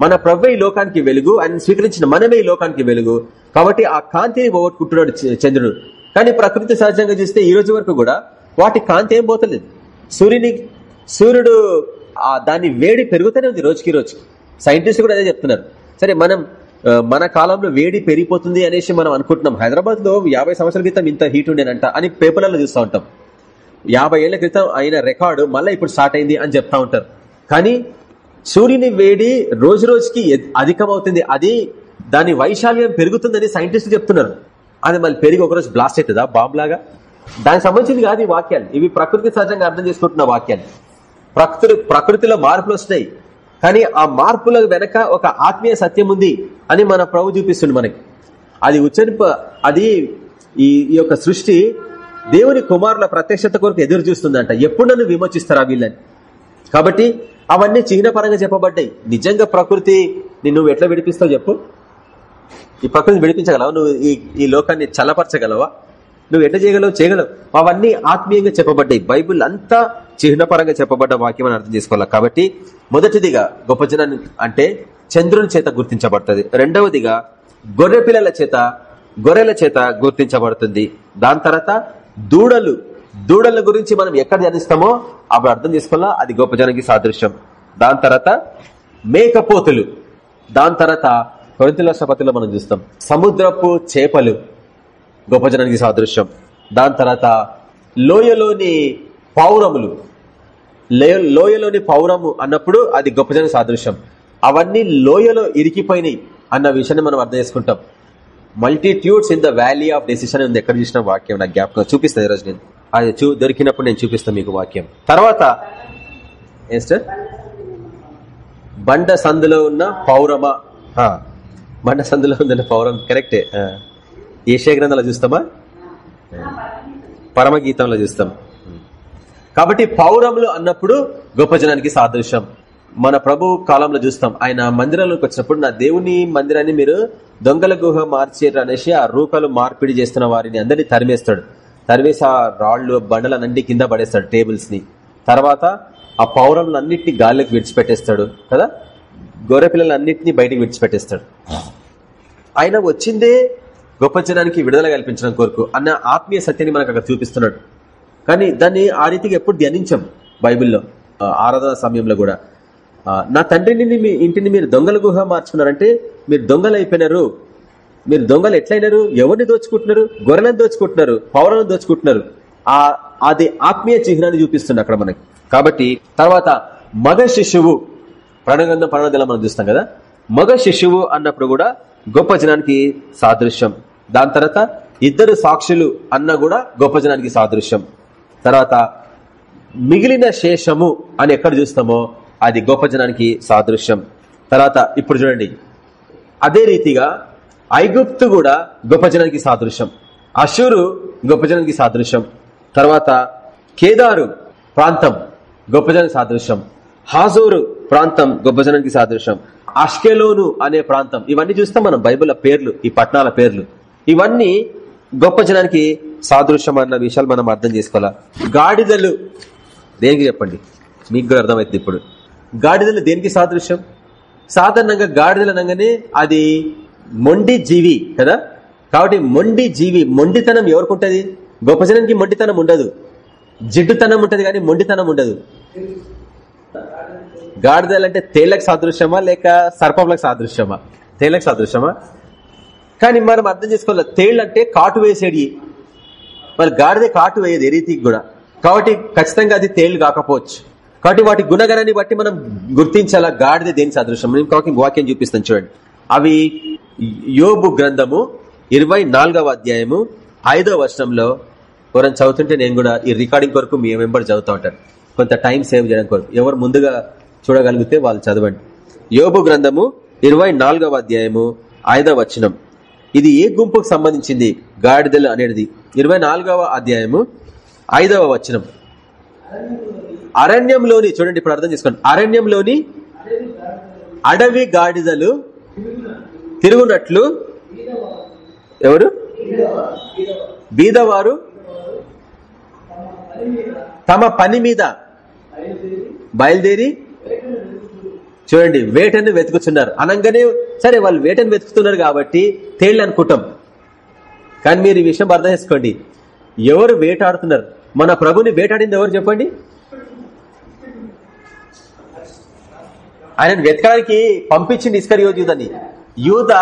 మన ప్రభు ఈ లోకానికి వెలుగు ఆయన స్వీకరించిన మనమే ఈ లోకానికి వెలుగు. కాబట్టి ఆ కాంతిని పోగొట్టుకుంటున్నాడు చంద్రుడు. కానీ ప్రకృతి సహజంగా చూస్తే ఈ రోజు వరకు కూడా వాటి కాంతి ఏం పోతలేదు. సూర్యుని సూర్యుడు ఆ దాని వేడి పెరుగుతూనే ఉంది రోజుకి రోజుకి. సైంటిస్ట్ కూడా అదే చెప్తున్నారు. సరే మనం మన కాలంలో వేడి పెరిగిపోతుంది అనేసి మనం అనుకుంటున్నాం. హైదరాబాద్లో యాభై సంవత్సరాల క్రితం ఇంత హీట్ ఉండేనంట అని పేపర్లలో చూస్తూ ఉంటాం. యాభై ఏళ్ళ క్రితం అయిన రికార్డు మళ్ళీ ఇప్పుడు స్టార్ట్ అయింది అని చెప్తా ఉంటారు. కానీ సూర్యుని వేడి రోజు రోజుకి అధికమవుతుంది. అది దాని వైశాల్యం పెరుగుతుందని సైంటిస్టులు చెప్తున్నారు. అది మళ్ళీ పెరిగి ఒకరోజు బ్లాస్ట్ అవుతుందా? బాంబ్ లాగా? దానికి సంబంధించింది కాదు ఈ వాక్యాలు. ఇవి ప్రకృతి సహజంగా అర్థం చేసుకుంటున్న వాక్యాలు. ప్రకృతి ప్రకృతిలో మార్పులు వస్తున్నాయి కానీ ఆ మార్పుల వెనక ఒక ఆత్మీయ సత్యం ఉంది అని మన ప్రభు చూపిస్తుంది మనకి. అది ఉచ్చరింప అది ఈ ఈ యొక్క సృష్టి దేవుని కుమారుల ప్రత్యక్షత కొరకు ఎదురు చూస్తుందంట. ఎప్పుడు నన్ను విమోచిస్తారా వీళ్ళని? కాబట్టి అవన్నీ చిహ్నపరంగా చెప్పబడ్డాయి. నిజంగా ప్రకృతి నువ్వు ఎట్లా విడిపిస్తావు చెప్పు? ఈ ప్రకృతిని విడిపించగలవా? నువ్వు ఈ ఈ లోకాన్ని చల్లపరచగలవా? నువ్వు ఎట్లా చేయగలవు? చేయగలవు. అవన్నీ ఆత్మీయంగా చెప్పబడ్డాయి. బైబిల్ అంతా చిహ్నపరంగా చెప్పబడ్డ వాక్యం అని అర్థం చేసుకోవాలి? కాబట్టి మొదటిదిగా గొప్ప జనాన్ని అంటే చంద్రుని చేత గుర్తించబడుతుంది. రెండవదిగా గొర్రె పిల్లల చేత గొర్రెల చేత గుర్తించబడుతుంది. దాని తర్వాత దూడలు. దూడల గురించి మనం ఎక్కడ ధ్యానిస్తామో అప్పుడు అర్థం చేసుకోవాలా? అది గొప్ప జనానికి సాదృశ్యం. దాని తర్వాత మేకపోతులు. దాని తర్వాత కొరింతల శపతిలో మనం చూస్తాం. సముద్రపు చేపలు. గొప్ప జనానికి సాదృశ్యం. దాని తర్వాత లోయలోని పౌరములు. లోయలోని పౌరము అన్నప్పుడు అది గొప్ప జన సాదృశ్యం. అవన్నీ లోయలో ఇరికిపోయినాయి అన్న విషయాన్ని మనం అర్థం చేసుకుంటాం. Multitudes in the valley of decision ఉంది. ఎక్కడ చూసిన వాక్యం నాకు జ్ఞాపకం చూపిస్తాను ఈరోజు నేను. అది చూ దొరికినప్పుడు నేను చూపిస్తాను మీకు వాక్యం. తర్వాత ఏస్టర్ బండ సందులో ఉన్న పౌరమ. బండ సందులో ఉన్న పౌరం. కరెక్టే. ఏషియా గ్రంథంలో చూస్తామా? పరమగీతంలో చూస్తాం. కాబట్టి పౌరములు అన్నప్పుడు గొప్ప జనానికి సాదృశ్యం. మన ప్రభు కాలంలో చూస్తాం. ఆయన మందిరంలోకి వచ్చినప్పుడు నా దేవుని మందిరాన్ని మీరు దొంగల గుహ మార్చేరు అనేసి ఆ రూపాలు మార్పిడి చేస్తున్న వారిని అందరినీ తరిమేస్తాడు. తరిమేసి ఆ రాళ్ళు బండలన్నీ కింద పడేస్తాడు టేబుల్స్ని తర్వాత ఆ పౌరములన్నింటినీ గాలికి విడిచిపెట్టేస్తాడు కదా? గొర్రె పిల్లలన్నింటినీ బయటికి విడిచిపెట్టేస్తాడు. ఆయన వచ్చిందే గొప్ప జనానికి విడుదల కల్పించడం కోరుకు అన్న ఆత్మీయ సత్యాన్ని మనకు అక్కడ చూపిస్తున్నాడు. కానీ దాన్ని ఆ రీతికి ఎప్పుడు ధ్యానించాం బైబిల్లో. ఆరాధన సమయంలో కూడా. నా తండ్రిని మీ ఇంటిని మీరు దొంగల గుహ మార్చుకున్నారంటే మీరు దొంగలు అయిపోయినారు మీరు దొంగలు ఎట్లయినారు? ఎవరిని దోచుకుంటున్నారు? గొర్రెలను దోచుకుంటున్నారు? పౌరులను దోచుకుంటున్నారు? ఆ అది ఆత్మీయ చిహ్నాన్ని చూపిస్తుంది అక్కడ మనకి. కాబట్టి తర్వాత మగ శిశువు ప్రణగంధం ప్రణగంధంలో మనం చూస్తాం కదా? మగ శిశువు అన్నప్పుడు కూడా గొప్ప జనానికి సాదృశ్యం. దాని తర్వాత ఇద్దరు సాక్షులు అన్న కూడా గొప్ప జనానికి సాదృశ్యం. తర్వాత మిగిలిన శేషము అని ఎక్కడ చూస్తామో అది గొప్ప జనానికి సాదృశ్యం. తర్వాత ఇప్పుడు చూడండి. అదే రీతిగా ఐగుప్తు కూడా గొప్ప జనానికి సాదృశ్యం. అషూరు గొప్ప జనానికి సాదృశ్యం. తర్వాత కేదారు ప్రాంతం గొప్ప జనానికి సాదృశ్యం. హాజోరు ప్రాంతం గొప్ప జనానికి సాదృశ్యం. అష్కెలోను అనే ప్రాంతం ఇవన్నీ చూస్తాం మనం బైబుల్ పేర్లు ఈ పట్టణాల పేర్లు. ఇవన్నీ గొప్ప జనానికి సాదృశ్యం అన్న విషయాలు మనం అర్థం చేసుకోవాలా? గాడిదలు దేనికి చెప్పండి? మీకు కూడా అర్థమవుతుంది ఇప్పుడు. గాడిదలు దేనికి సాదృశ్యం? సాధారణంగా గాడిదలు అనగానే అది మొండి జీవి కదా? కాబట్టి మొండి జీవి మొండితనం ఎవరికి గొప్ప జనానికి మొండితనం ఉండదు. జిడ్డుతనం ఉంటుంది కానీ మొండితనం ఉండదు. గాడిదలు అంటే తేళ్ళకు సాదృశ్యమా లేక సర్పంలకు సాదృశ్యమా? తేళ్ళకు సాదృశ్యమా? కానీ మనం అర్థం చేసుకోవాలి తేళ్ళు అంటే కాటు వేసేది. మరి గాడిదే కాటు వేయదు ఏ రీతికి కూడా. కాబట్టి ఖచ్చితంగా అది తేళ్ళు కాకపోవచ్చు. కాబట్టి వాటి గుణగణాన్ని బట్టి మనం గుర్తించాలా? గాడిద దేని సదృశ్యం? నేను కాబట్టి వాక్యం చూపిస్తాను చూడండి. అవి యోబు గ్రంథము ఇరవై అధ్యాయము ఐదవ వర్షంలో ఎవరైనా చదువుతుంటే నేను కూడా ఈ రికార్డింగ్ కొరకు మీ మెంబర్ చదువుతూ ఉంటాను. కొంత టైం సేవ్ చేయడం కొరకు. ఎవరు ముందుగా చూడగలిగితే వాళ్ళు చదవండి. యోబు గ్రంథము ఇరవై అధ్యాయము ఐదవ వచనం. ఇది ఏ గుంపుకు సంబంధించింది? గాడిదలు అనేది ఇరవై అధ్యాయము ఐదవ వచనం. అరణ్యంలోని చూడండి ఇప్పుడు అర్థం చేసుకోండి. అరణ్యంలోని అడవి గాడిదలు తిరుగునట్లు ఎవరు? బీదవారు తమ పని మీద బయలుదేరి చూడండి వేటను వెతుకుతున్నారు అనగానే సరే వాళ్ళు వేటను వెతుకుతున్నారు కాబట్టి తేళ్ళు అనుకుంటాం. కానీ మీరు ఈ విషయం అర్థం చేసుకోండి. ఎవరు వేటాడుతున్నారు? మన ప్రభుని వేటాడింది ఎవరు చెప్పండి? ఆయన వెతకడానికి పంపించింది ఇస్కరియోత్ యూదని యూత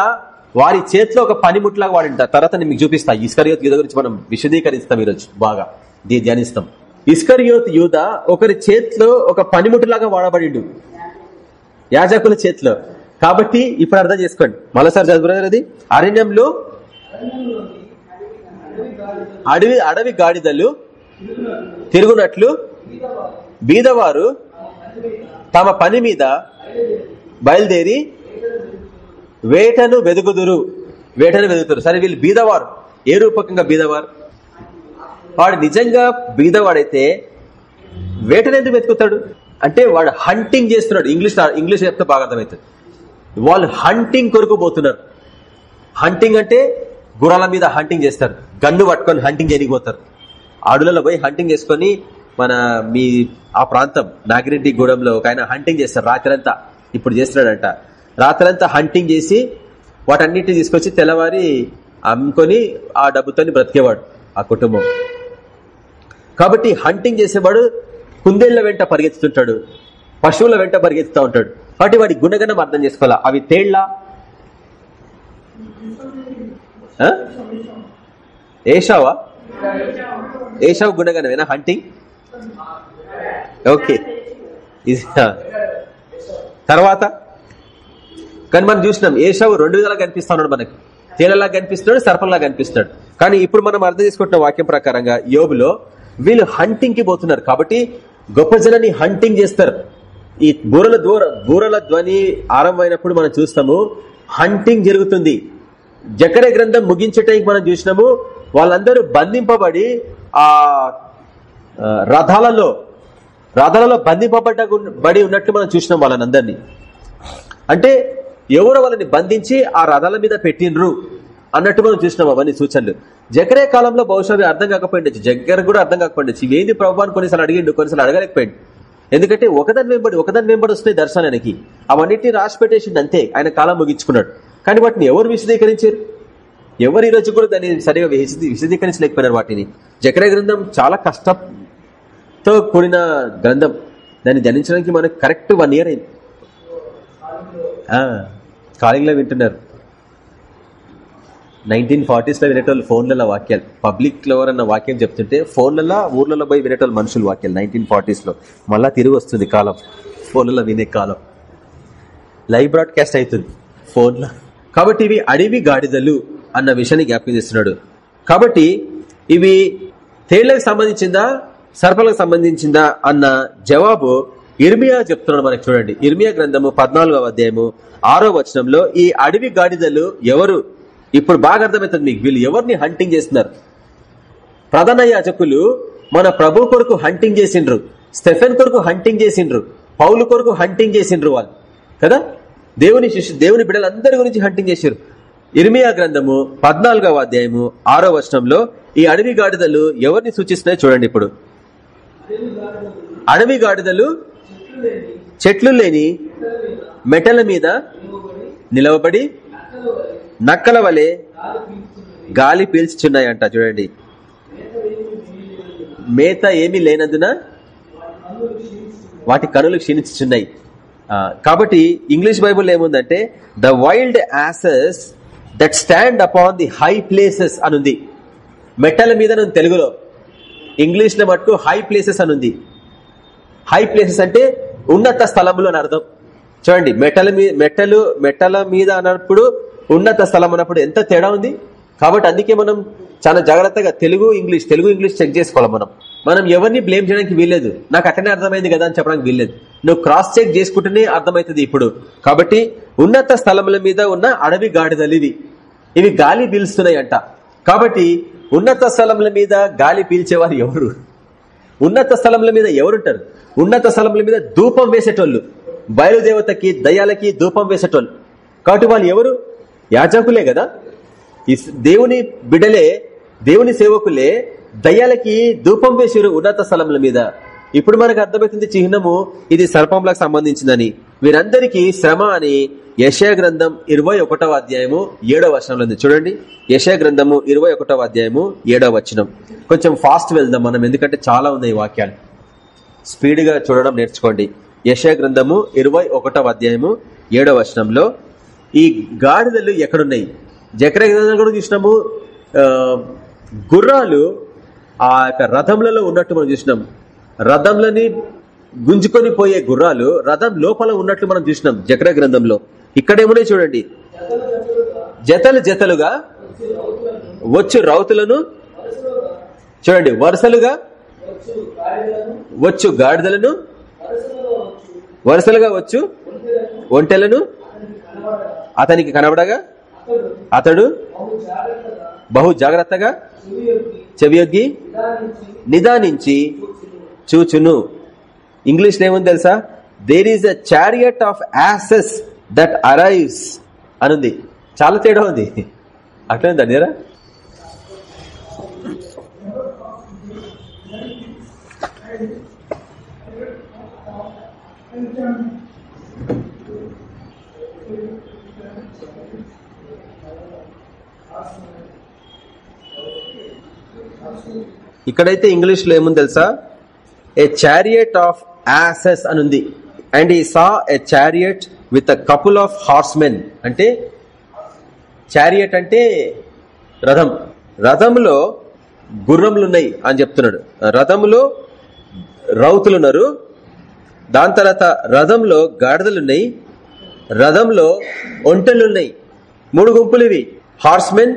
వారి చేతిలో ఒక పనిముట్లాగా వాడింట తర్వాత నేను మీకు చూపిస్తా. ఇస్కరియోత్ యూధ గురించి మనం విశదీకరిస్తాం ఈరోజు బాగా. దీ ధ్యానిస్తాం. ఇస్కరియోత్ యూధ ఒకరి చేతిలో ఒక పనిముట్లాగా వాడబడిండు. యాజకుల చేతిలో. కాబట్టి ఇప్పుడు అర్థం చేసుకోండి. మరోసారి చదువురారు అది అరణ్యంలో అడవి అడవి గాడిదలు తిరుగునట్లు బీదవారు తమ పని మీద బయలుదేరి వేటను వెదుగుదురు వేటను వెదుగుతారు సరే వీళ్ళు బీదవారు. ఏ రూపకంగా బీదవారు? వాడు నిజంగా బీదవాడైతే వేటను ఎందుకు వెతుకుతాడు? అంటే వాడు హంటింగ్ చేస్తున్నాడు. ఇంగ్లీష్ ఇంగ్లీష్ చెప్తే బాగా అర్థమవుతుంది. వాళ్ళు హంటింగ్ కొరకు పోతున్నారు. హంటింగ్ అంటే గుర్రాల మీద హంటింగ్ చేస్తారు. గన్ను పట్టుకొని హంటింగ్ చేయకపోతారు అడవులలో పోయి హంటింగ్ చేసుకొని మన మీ ఆ ప్రాంతం నాగిరెడ్డి గూడెంలో ఒక ఆయన హంటింగ్ చేస్తారు. రాత్రంతా ఇప్పుడు చేస్తున్నాడంట. రాత్రంతా హంటింగ్ చేసి వాటన్నిటిని తీసుకొచ్చి తెల్లవారి అమ్ముకొని ఆ డబ్బుతో బ్రతికేవాడు ఆ కుటుంబం. కాబట్టి హంటింగ్ చేసేవాడు కుందేళ్ళ వెంట పరిగెత్తుతుంటాడు. పశువుల వెంట పరిగెత్తుతూ ఉంటాడు. కాబట్టి వాడి గుణగణం అర్థం చేసుకోవాలా? అవి తేళ్ళ? ఏషావా? ఏషావు గుణగణమేనా? హంటింగ్ ఓకే తర్వాత? కానీ మనం చూసినాం ఏషావు రెండు విధాలుగా కనిపిస్తున్నాడు మనకి. తేలలా కనిపిస్తున్నాడు సర్పంలా కనిపిస్తున్నాడు. కానీ ఇప్పుడు మనం అర్థం చేసుకుంటున్న వాక్యం ప్రకారంగా యోబులో వీళ్ళు హంటింగ్కి పోతున్నారు. కాబట్టి గొప్ప జనాన్ని హంటింగ్ చేస్తారు. ఈ బూరల దూర బూరల ధ్వని ఆరంభమైనప్పుడు మనం చూస్తాము హంటింగ్ జరుగుతుంది. జకరే గ్రంథం ముగించటానికి మనం చూసినాము వాళ్ళందరూ బంధింపబడి ఆ రథాలలో రథాలలో బంధింపబడ్డ బడి ఉన్నట్లు మనం చూసినాం వాళ్ళని అంటే ఎవరు వాళ్ళని బంధించి ఆ రథాల మీద పెట్టినరు అన్నట్టు మనం చూసినాం అవన్నీ సూచనలు. జకరే కాలంలో బహుశా అర్థం కాకపోయిండొచ్చు జగ్గర కూడా అర్థం కాకపోయిండొచ్చు ఇవేంది అని కొన్నిసార్లు అడిగిండు కొన్నిసార్లు అడగలేకపోయింది ఎందుకంటే ఒకదాని వెంబడి ఒకదాని వెంబడి వస్తున్నాయి దర్శనానికి. అవన్నిటిని రాసి పెట్టేసిండు అంతే. ఆయన కాలం ముగించుకున్నాడు. కానీ వాటిని ఎవరు విశదీకరించారు? ఎవరు ఈ రోజు కూడా దాన్ని సరిగా విశదీకరించలేకపోయినారు వాటిని. జకరే గ్రంథం చాలా కష్టంతో కూడిన గ్రంథం. దాన్ని ధ్యానించడానికి మనకు కరెక్ట్ వన్ ఇయర్ అయింది. కాలింగ్లో వింటున్నారు. నైన్టీన్ ఫార్టీస్లో వినేటోళ్ళు ఫోన్లలో వాక్యాలు. పబ్లిక్లో అన్న వాక్యం చెప్తుంటే ఫోన్లలో ఊర్లలో పోయి వినేటోళ్ళు మనుషులు వాక్యాలు నైన్టీన్ ఫార్టీస్లో. మళ్ళా తిరిగి వస్తుంది కాలం. ఫోన్లలో వినే కాలం. లైవ్ బ్రాడ్కాస్ట్ అవుతుంది ఫోన్లో. కాబట్టి ఇవి అడవి గాడిదలు అన్న విషయాన్ని జ్ఞాపకం చేస్తున్నాడు. కాబట్టి ఇవి తేళ్ళకు సంబంధించిందా సర్పలకు సంబంధించిందా అన్న జవాబు ఇర్మియా చెప్తున్నాడు మనకి చూడండి. ఇర్మియా గ్రంథము పద్నాలుగవ అధ్యాయము ఆరో వచనంలో ఈ అడవి గాడిదలు ఎవరు? ఇప్పుడు బాగా అర్థమవుతుంది మీకు. వీళ్ళు ఎవరిని హంటింగ్ చేస్తున్నారు? ప్రధాన యాజకులు మన ప్రభు కొరకు హంటింగ్ చేసిండ్రు. స్టెఫెన్ కొరకు హంటింగ్ చేసిండ్రు. పౌలు కొరకు హంటింగ్ చేసిండ్రు వాళ్ళు. కదా? దేవుని శిష్యు దేవుని బిడ్డలందరి గురించి హంటింగ్ చేశారు ఇర్మియా గ్రంథము పద్నాలుగవ అధ్యాయము ఆరో వర్షంలో ఈ అడవి గాడిదలు ఎవరిని సూచిస్తున్నాయి చూడండి ఇప్పుడు. అడవి గాడిదలు చెట్లు లేని మెటల మీద నిలవబడి నక్కల వలె గాలి పీల్చుచున్నాయంట. చూడండి. మేత ఏమీ లేనందున వాటి కనులు క్షీణించుచున్నాయి. కాబట్టి ఇంగ్లీష్ బైబుల్ ఏముందంటే the wild asses that stand upon the high places అనుంది. మెట్టల మీద నువ్వు తెలుగులో. ఇంగ్లీష్లో మటుకు హై ప్లేసెస్ అనుంది. హై ప్లేసెస్ అంటే ఉన్నత స్థలములు అని అర్థం. చూడండి మెట్టల మీద మెట్టలు మెట్టల మీద అన్నప్పుడు ఉన్నత స్థలం అన్నప్పుడు ఎంత తేడా ఉంది? కాబట్టి అందుకే మనం చాలా జాగ్రత్తగా Telugu English Telugu English check చేసుకోవాలి మనం. మనం ఎవరిని బ్లేమ్ చేయడానికి వీల్లేదు. నాకు అట్లనే అర్థమైంది కదా అని చెప్పడానికి వీల్లేదు. నువ్వు క్రాస్ చెక్ చేసుకుంటేనే అర్థమవుతుంది ఇప్పుడు. కాబట్టి ఉన్నత స్థలముల మీద ఉన్న అడవి గాడిదలు ఇవి. ఇవి గాలి పీలుస్తున్నాయి అంట కాబట్టి ఉన్నత స్థలముల మీద గాలి పీల్చేవారు ఎవరు? ఉన్నత స్థలముల మీద ఎవరుంటారు? ఉన్నత స్థలముల మీద ధూపం వేసేటోళ్ళు. బయలుదేవతకి దయాలకి ధూపం వేసేటోళ్ళు. కాబట్టి వాళ్ళు ఎవరు? యాజకులే కదా? ఈ దేవుని బిడలే దేవుని సేవకులే దయ్యాలకి ధూపం వేసారు ఉన్నత స్థలముల మీద. ఇప్పుడు మనకు అర్థమవుతుంది చిహ్నము ఇది సర్పంలకు సంబంధించిందని. వీరందరికీ శ్రమ అని యశయ గ్రంథం ఇరవై ఒకటవ అధ్యాయము ఏడవ వచనంలో ఉంది. చూడండి. యశయ గ్రంథము ఇరవై ఒకటవ అధ్యాయము ఏడవ వచనం. కొంచెం ఫాస్ట్ వెళ్దాం మనం ఎందుకంటే చాలా ఉన్నాయి ఈ వాక్యాలు. స్పీడ్గా చూడడం నేర్చుకోండి. యశయ గ్రంథము ఇరవై ఒకటవ అధ్యాయము ఏడవ వచనంలో ఈ గాడిదలు ఎక్కడున్నాయి? జకర కూడా చూసినాము. గుర్రాలు ఆ యొక్క రథములలో ఉన్నట్టు మనం చూసినాం. రథంలని గుంజుకొని పోయే గుర్రాలు రథం లోపల ఉన్నట్లు మనం చూసినాం జక్ర గ్రంథంలో. ఇక్కడేమున్నాయి చూడండి. జతలు జతలుగా వచ్చు రౌతులను చూడండి వరుసలుగా వచ్చు గాడిదలను వరుసలుగా వచ్చు ఒంటెలను అతనికి కనబడగా? అతడు? బహు జాగ్రత్తగా? చెవియొగ్గి? నిదానించి చూచును. ఇంగ్లీష్ ఏముంది తెలుసా? There is a chariot of asses that arrives అనుంది. చాలా తేడా ఉంది. అట్లా Thank you. ఇక్కడైతే ఇంగ్లీష్లో ఏముంది తెలుసా? ఏ చారియట్ ఆఫ్ యాసెస్ అని ఉంది. And he saw a chariot with a couple of horsemen అంటే చారియట్ అంటే రథం. రథంలో గుర్రములు ఉన్నాయి అని చెప్తున్నాడు. రథంలో రౌతులున్నారు. దాని తర్వాత రథంలో గాడిదలున్నాయి. రథంలో ఒంటెలున్నాయి మూడు గుంపులు ఇవి. హార్స్మెన్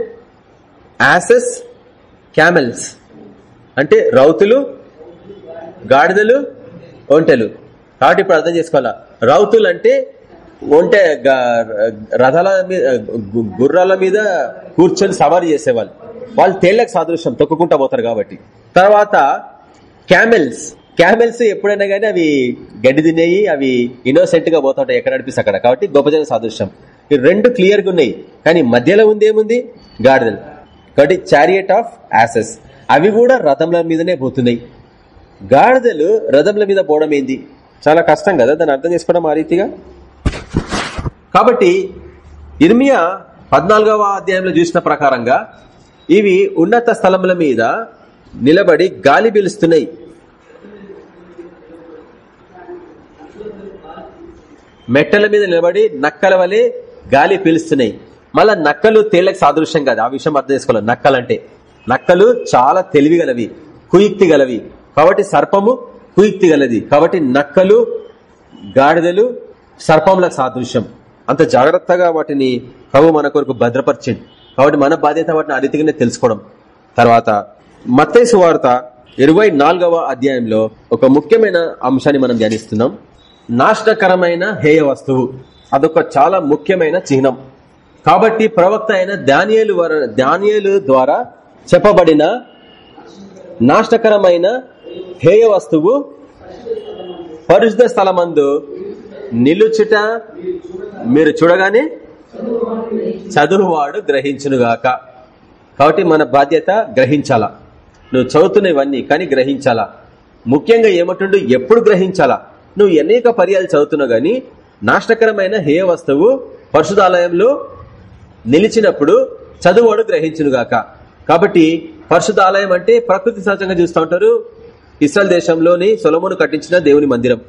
యాసెస్ క్యామెల్స్ అంటే రౌతులు గాడిదలు ఒంటెలు. కాబట్టి ఇప్పుడు అర్థం చేసుకోవాలా? రౌతులు అంటే ఒంటె రథాల మీద గు- గుర్రాల మీద కూర్చొని సవారీ చేసేవాళ్ళు. వాళ్ళు తేళ్ళకు సాదృశ్యం తొక్కుకుంటా పోతారు కాబట్టి. తర్వాత క్యామెల్స్ క్యామెల్స్ ఎప్పుడైనా కానీ అవి గడ్డి తినేయి అవి ఇన్నోసెంట్గా పోతుంటాయి ఎక్కడ నడిపిస్తే అక్కడ. కాబట్టి గొప్ప జన సాదృశ్యం. ఈ రెండు క్లియర్గా ఉన్నాయి. కానీ మధ్యలో ఉంది ఏముంది? గాడిదలు. కాబట్టి చారియట్ ఆఫ్ యాసెస్ అవి కూడా రథంల మీదనే పోతున్నాయి. గాడిదలు రథంల మీద పోవడం ఏంది? చాలా కష్టం కదా? దాన్ని అర్థం చేసుకోవడం ఆ రీతిగా? కాబట్టి ఇర్మియా పద్నాలుగవ అధ్యాయంలో చూసిన ప్రకారంగా ఇవి ఉన్నత స్థలముల మీద నిలబడి గాలి పీలుస్తున్నాయి. మెట్టల మీద నిలబడి నక్కల వలె గాలి పీలుస్తున్నాయి. మళ్ళీ నక్కలు తేళ్ళకు సాదృశ్యం కాదు. ఆ విషయం అర్థం చేసుకోవాలి. నక్కలంటే నక్కలు చాలా తెలివి గలవి కుయుక్తి గలవి కాబట్టి సర్పము కుయుక్తి గలది కాబట్టి నక్కలు గాడిదలు సర్పములకు సాదృశ్యం. అంత జాగ్రత్తగా వాటిని ప్రభు మన కొరకు భద్రపరిచింది కాబట్టి మన బాధ్యత వాటిని ఆ రీతిగానే తెలుసుకోవడం. తర్వాత మత్తైసు వార్త ఇరవై అధ్యాయంలో ఒక ముఖ్యమైన అంశాన్ని మనం ధ్యానిస్తున్నాం. నాశనకరమైన హేయ వస్తువు. అదొక చాలా ముఖ్యమైన చిహ్నం. కాబట్టి ప్రవక్త అయిన ధాన్యాలు ధాన్యాలు ద్వారా చెప్పబడిన నాష్టకరమైన హేయ వస్తువు పరిశుద్ధ స్థలమందు నిలుచుట మీరు చూడగానే చదువువాడు గ్రహించునుగాక. కాబట్టి మన బాధ్యత గ్రహించాలా. నువ్వు చదువుతున్నవన్నీ కానీ గ్రహించాలా. ముఖ్యంగా ఏమంటుండు? ఎప్పుడు గ్రహించాలా? నువ్వు అనేక పర్యాలు చదువుతున్నావు కానీ నాష్టకరమైన హేయ వస్తువు పరిశుధాలయంలో నిలిచినప్పుడు చదువువాడు గ్రహించునుగాక. కాబట్టి పరిశుధాలయం అంటే ప్రకృతి సహజంగా చూస్తూ ఉంటారు. ఇస్రాయల్ దేశంలోని సొలమును కట్టించిన దేవుని మందిరం.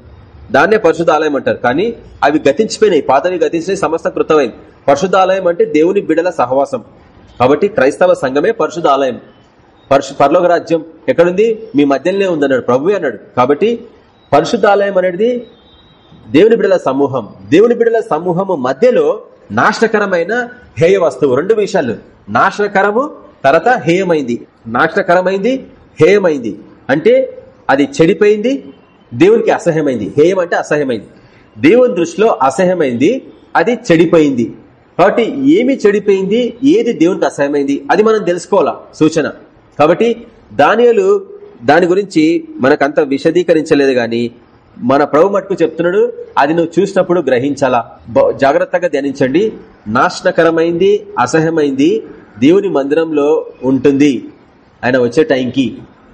దాన్నే పరిశుధాలయం అంటారు. కానీ అవి గతించిపోయినాయి. పాతవి గతించినాయి. సమస్త కృతమైంది. పరిశుధాలయం అంటే దేవుని బిడల సహవాసం. కాబట్టి క్రైస్తవ సంఘమే పరిశుధాలయం పరిశు పర్లోక రాజ్యం ఎక్కడుంది? మీ మధ్యలోనే ఉందన్నాడు. ప్రభువే అన్నాడు. కాబట్టి పరిశుద్ధాలయం అనేది దేవుని బిడల సమూహం. దేవుని బిడల సమూహము మధ్యలో నాశనకరమైన హేయ వస్తువు. రెండు విషయాలు. నాశనకరము తర్వాత హేయమైంది. నాశనకరమైంది హేయమైంది. అంటే అది చెడిపోయింది దేవునికి అసహ్యమైంది. హేయం అంటే అసహ్యమైంది. దేవుని దృష్టిలో అసహ్యమైంది అది చెడిపోయింది. కాబట్టి ఏమి చెడిపోయింది ఏది దేవునికి అసహ్యమైంది అది మనం తెలుసుకోవాలా? సూచన. కాబట్టి దానియలు దాని గురించి మనకంత విశదీకరించలేదు కానీ మన ప్రభు మట్టుకు చెప్తున్నాడు అది నువ్వు చూసినప్పుడు గ్రహించాలా? జాగ్రత్తగా ధ్యానించండి. నాశనకరమైంది అసహ్యమైంది దేవుని మందిరంలో ఉంటుంది. ఆయన వచ్చే టైంకి.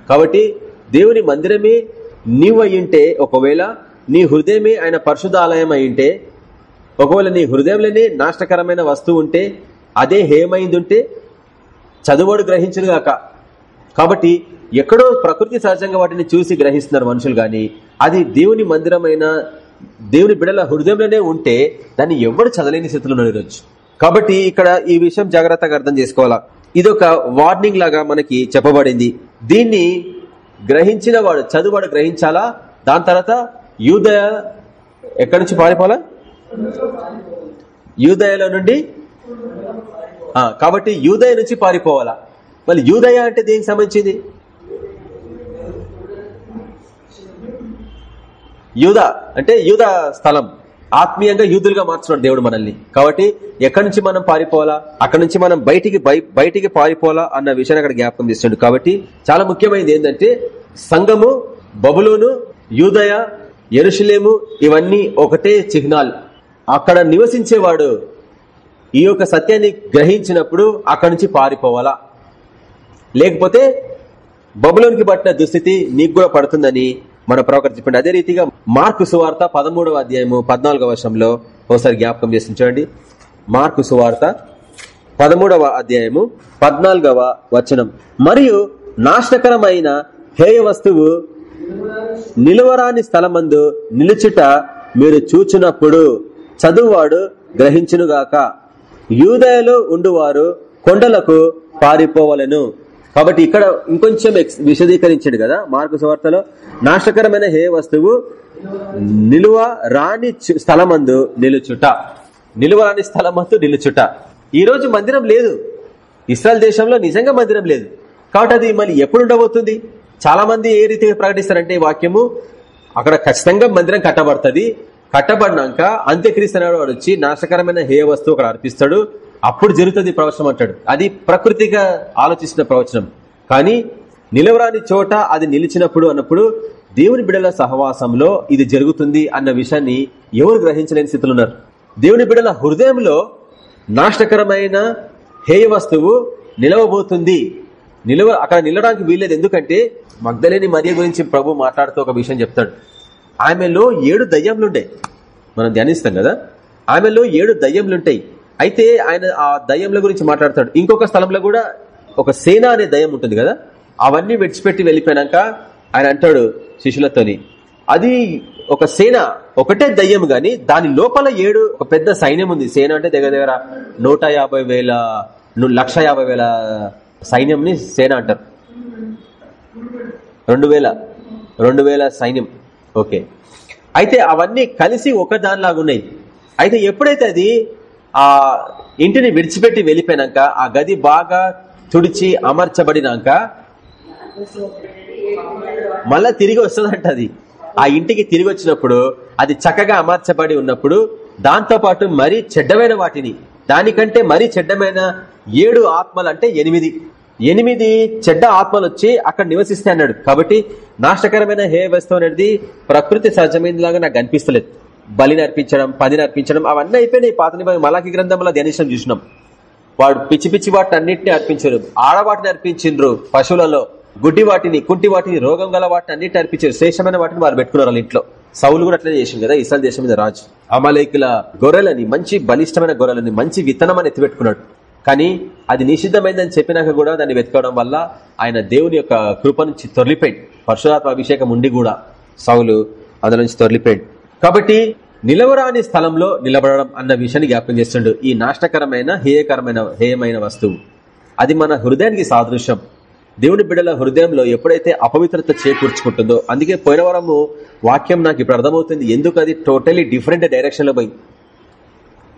కాబట్టి దేవుని మందిరమే నీవు అయ్యింటే ఒకవేళ నీ హృదయమే ఆయన పరిశుద్ధ ఆలయం అయింటే ఒకవేళ నీ హృదయంలోనే నాశనకరమైన వస్తువు ఉంటే అదే హేమైంది ఉంటే చదువుడు గ్రహించునుగాక కాబట్టి ఎక్కడో ప్రకృతి సహజంగా వాటిని చూసి గ్రహిస్తున్నారు మనుషులు కానీ అది దేవుని మందిరమైన దేవుని బిడల హృదయంలోనే ఉంటే దాన్ని ఎవరు చదలేని స్థితిలో ఈరోజు. కాబట్టి ఇక్కడ ఈ విషయం జాగ్రత్తగా అర్థం చేసుకోవాలా? ఇదొక వార్నింగ్ లాగా మనకి చెప్పబడింది. దీన్ని గ్రహించిన వాడు చదువువాడు గ్రహించాలా? దాని తర్వాత యూదయ ఎక్కడి నుంచి పారిపోవాలా? యూదయలో నుండి? కాబట్టి యూదయ నుంచి పారిపోవాలా. మళ్ళీ యూదయ అంటే దేనికి సంబంధించింది? యూద అంటే యూద స్థలం. ఆత్మీయంగా యూదులుగా మార్చున్నాడు దేవుడు మనల్ని. కాబట్టి ఎక్కడి నుంచి మనం పారిపోవాలా? అక్కడి నుంచి మనం బయటికి బయటికి పారిపోవాలా అన్న విషయాన్ని అక్కడ జ్ఞాపకం చేస్తుండే కాబట్టి చాలా ముఖ్యమైనది ఏంటంటే సంఘము బబులోను యూదయ ఎరుషులేము ఇవన్నీ ఒకటే చిహ్నాలు. అక్కడ నివసించేవాడు ఈ యొక్క సత్యాన్ని గ్రహించినప్పుడు అక్కడి నుంచి పారిపోవాలా? లేకపోతే బబులోనికి పట్టిన దుస్థితి నీకు కూడా పడుతుందని మన ప్రవక్త చెప్పండి అదే రీతిగా మార్కు సువార్త పదమూడవ అధ్యాయము పద్నాలుగవ వర్షంలో ఒకసారి జ్ఞాపకం చేసి చూడండి. మార్కు సువార్త పదమూడవ అధ్యాయము పద్నాలుగవ వచనం. మరియు నాశనకరమైన హేయ వస్తువు నిలువరాని స్థలమందు నిలుచుట మీరు చూచినప్పుడు చదువువాడు గ్రహించునుగాక. యూదయలో ఉండువారు కొండలకు పారిపోవలను. కాబట్టి ఇక్కడ ఇంకొంచెం విశదీకరించాడు కదా మార్కు సువార్తలో నాశకరమైన హే వస్తువు నిలువ రాని స్థలమందు నిలుచుట. నిలువ రాని స్థలమందు నిలుచుట. ఈ రోజు మందిరం లేదు. ఇస్రాయల్ దేశంలో నిజంగా మందిరం లేదు. కాబట్టి అది మళ్ళీ ఎప్పుడు ఉండబోతుంది? చాలా మంది ఏ రీతిగా ప్రకటిస్తారంటే వాక్యము అక్కడ ఖచ్చితంగా మందిరం కట్టబడుతుంది. కట్టబడినాక అంత్యక్రీస్తు వాడు వచ్చి నాశకరమైన హే వస్తువు అక్కడ అర్పిస్తాడు. అప్పుడు జరుగుతుంది ప్రవచనం అంటాడు. అది ప్రకృతిగా ఆలోచిస్తున్న ప్రవచనం. కానీ నిలవరాని చోట అది నిలిచినప్పుడు అన్నప్పుడు దేవుని బిడల సహవాసంలో ఇది జరుగుతుంది అన్న విషయాన్ని ఎవరు గ్రహించలేని స్థితిలో ఉన్నారు. దేవుని బిడల హృదయంలో నాశనకరమైన హేయ వస్తువు నిలవబోతుంది. నిలవ అక్కడ నిలవడానికి వీల్లేదు. ఎందుకంటే మగ్ధలేని మరియ గురించి ప్రభు మాట్లాడుతూ ఒక విషయం చెప్తాడు. ఆమెలో ఏడు దయ్యంలుండే మనం ధ్యానిస్తాం కదా? ఆమెలో ఏడు దయ్యంలుంటాయి అయితే ఆయన ఆ దయ్యంల గురించి మాట్లాడతాడు. ఇంకొక స్థలంలో కూడా ఒక సేన అనే దయ్యం ఉంటుంది కదా అవన్నీ విడిచిపెట్టి వెళ్ళిపోయాక ఆయన అంటాడు శిష్యులతోని అది ఒక సేన ఒకటే దయ్యం గాని దాని లోపల ఏడు ఒక పెద్ద సైన్యం ఉంది. సేన అంటే దగ్గర దగ్గర నూట యాభై వేల లక్ష యాభై వేల సైన్యంని సేన అంటారు. రెండు వేల రెండు వేల సైన్యం. ఓకే. అయితే అవన్నీ కలిసి ఒక దానిలాగా ఉన్నాయి అయితే ఎప్పుడైతే అది ఆ ఇంటిని విడిచిపెట్టి వెళ్ళిపోయినాక ఆ గది బాగా తుడిచి అమర్చబడినాక మళ్ళా తిరిగి వస్తుందంట అది. ఆ ఇంటికి తిరిగి వచ్చినప్పుడు అది చక్కగా అమర్చబడి ఉన్నప్పుడు దాంతో పాటు మరీ చెడ్డమైన వాటిని దానికంటే మరీ చెడ్డమైన ఏడు ఆత్మలు అంటే ఎనిమిది. ఎనిమిది చెడ్డ ఆత్మలు వచ్చి అక్కడ నివసిస్తే అన్నాడు. కాబట్టి నాశకరమైన హే వస్తువు అనేది ప్రకృతి సహజమైనలాగా నాకు అనిపిస్తలేదు. బలిని అర్పించడం పదిని అర్పించడం అవన్నీ అయిపోయినాయి. పాత నిబంధన మలాకి గ్రంథంలో ధ్యానించడం చూసినాం. వాడు పిచ్చి పిచ్చి వాటిని అన్నింటినీ అర్పించారు. ఆడవాటిని అర్పించిండ్రు పశువులలో గుడ్డి వాటిని కుంటి వాటిని రోగం గల వాటిని అన్నింటిని అర్పించారు. శ్రేష్టమైన వాటిని వారు పెట్టుకున్నారు వాళ్ళ ఇంట్లో. సౌలు కూడా అట్లనే చేసింది కదా ఇస్రాయల్ దేశం మీద రాజు. అమలేకుల గొర్రెలని మంచి బలిష్టమైన గొర్రెలని మంచి విత్తనం అని ఎత్తిపెట్టుకున్నాడు. కానీ అది నిషిద్ధమైందని చెప్పినాక కూడా దాన్ని వెతుకోవడం వల్ల ఆయన దేవుని యొక్క కృప నుంచి తొలిపోయింది పరశురాత్మ అభిషేకం ఉండి కూడా సౌలు అందులో నుంచి తొలిపోయింది కాబట్టి నిలవరాని స్థలంలో నిలబడడం అన్న విషయాన్ని జ్ఞాపకం చేస్తుండడు ఈ నాష్టకరమైన హేయకరమైన హేయమైన వస్తువు. అది మన హృదయానికి సాదృశ్యం. దేవుని బిడ్డల హృదయంలో ఎప్పుడైతే అపవిత్రత చేకూర్చుకుంటుందో అందుకే పోయిన వారము వాక్యం నాకు ఇప్పుడు అర్థమవుతుంది. ఎందుకు అది టోటలీ డిఫరెంట్ డైరెక్షన్లో పోయింది?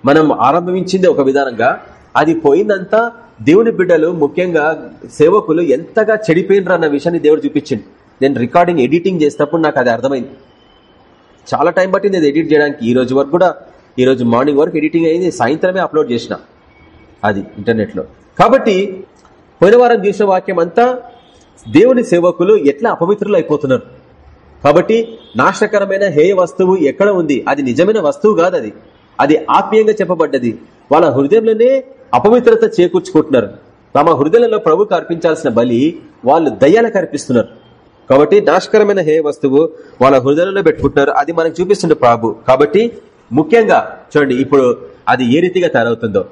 మనం ఆరంభించింది ఒక విధానంగా అది పోయిందంతా దేవుని బిడ్డలు ముఖ్యంగా సేవకులు ఎంతగా చెడిపోయినరు అన్న విషయాన్ని దేవుడు చూపించింది నేను రికార్డింగ్ ఎడిటింగ్ చేసినప్పుడు నాకు అది అర్థమైంది. చాలా టైం పట్టింది అది ఎడిట్ చేయడానికి. ఈ రోజు వరకు కూడా ఈ రోజు మార్నింగ్ వరకు ఎడిటింగ్ అయింది. సాయంత్రమే అప్లోడ్ చేసిన అది ఇంటర్నెట్లో కాబట్టి పోయిన వారం చూసిన వాక్యం అంతా దేవుని సేవకులు ఎట్లా అపవిత్రులు అయిపోతున్నారు? కాబట్టి నాశకరమైన హేయ వస్తువు ఎక్కడ ఉంది? అది నిజమైన వస్తువు కాదు అది. అది ఆత్మీయంగా చెప్పబడ్డది. వాళ్ళ హృదయంలోనే అపవిత్రత చేకూర్చుకుంటున్నారు. తమ హృదయంలో ప్రభుకు అర్పించాల్సిన బలి వాళ్ళు దయ్యాలకు అర్పిస్తున్నారు. కాబట్టి నాశకరమైన హేయ వస్తువు వాళ్ళ హృదయంలో పెట్టుకుంటున్నారు. అది మనకు చూపిస్తుంది ప్రభు. కాబట్టి ముఖ్యంగా చూడండి ఇప్పుడు అది ఏ రీతిగా తయారవుతుందో.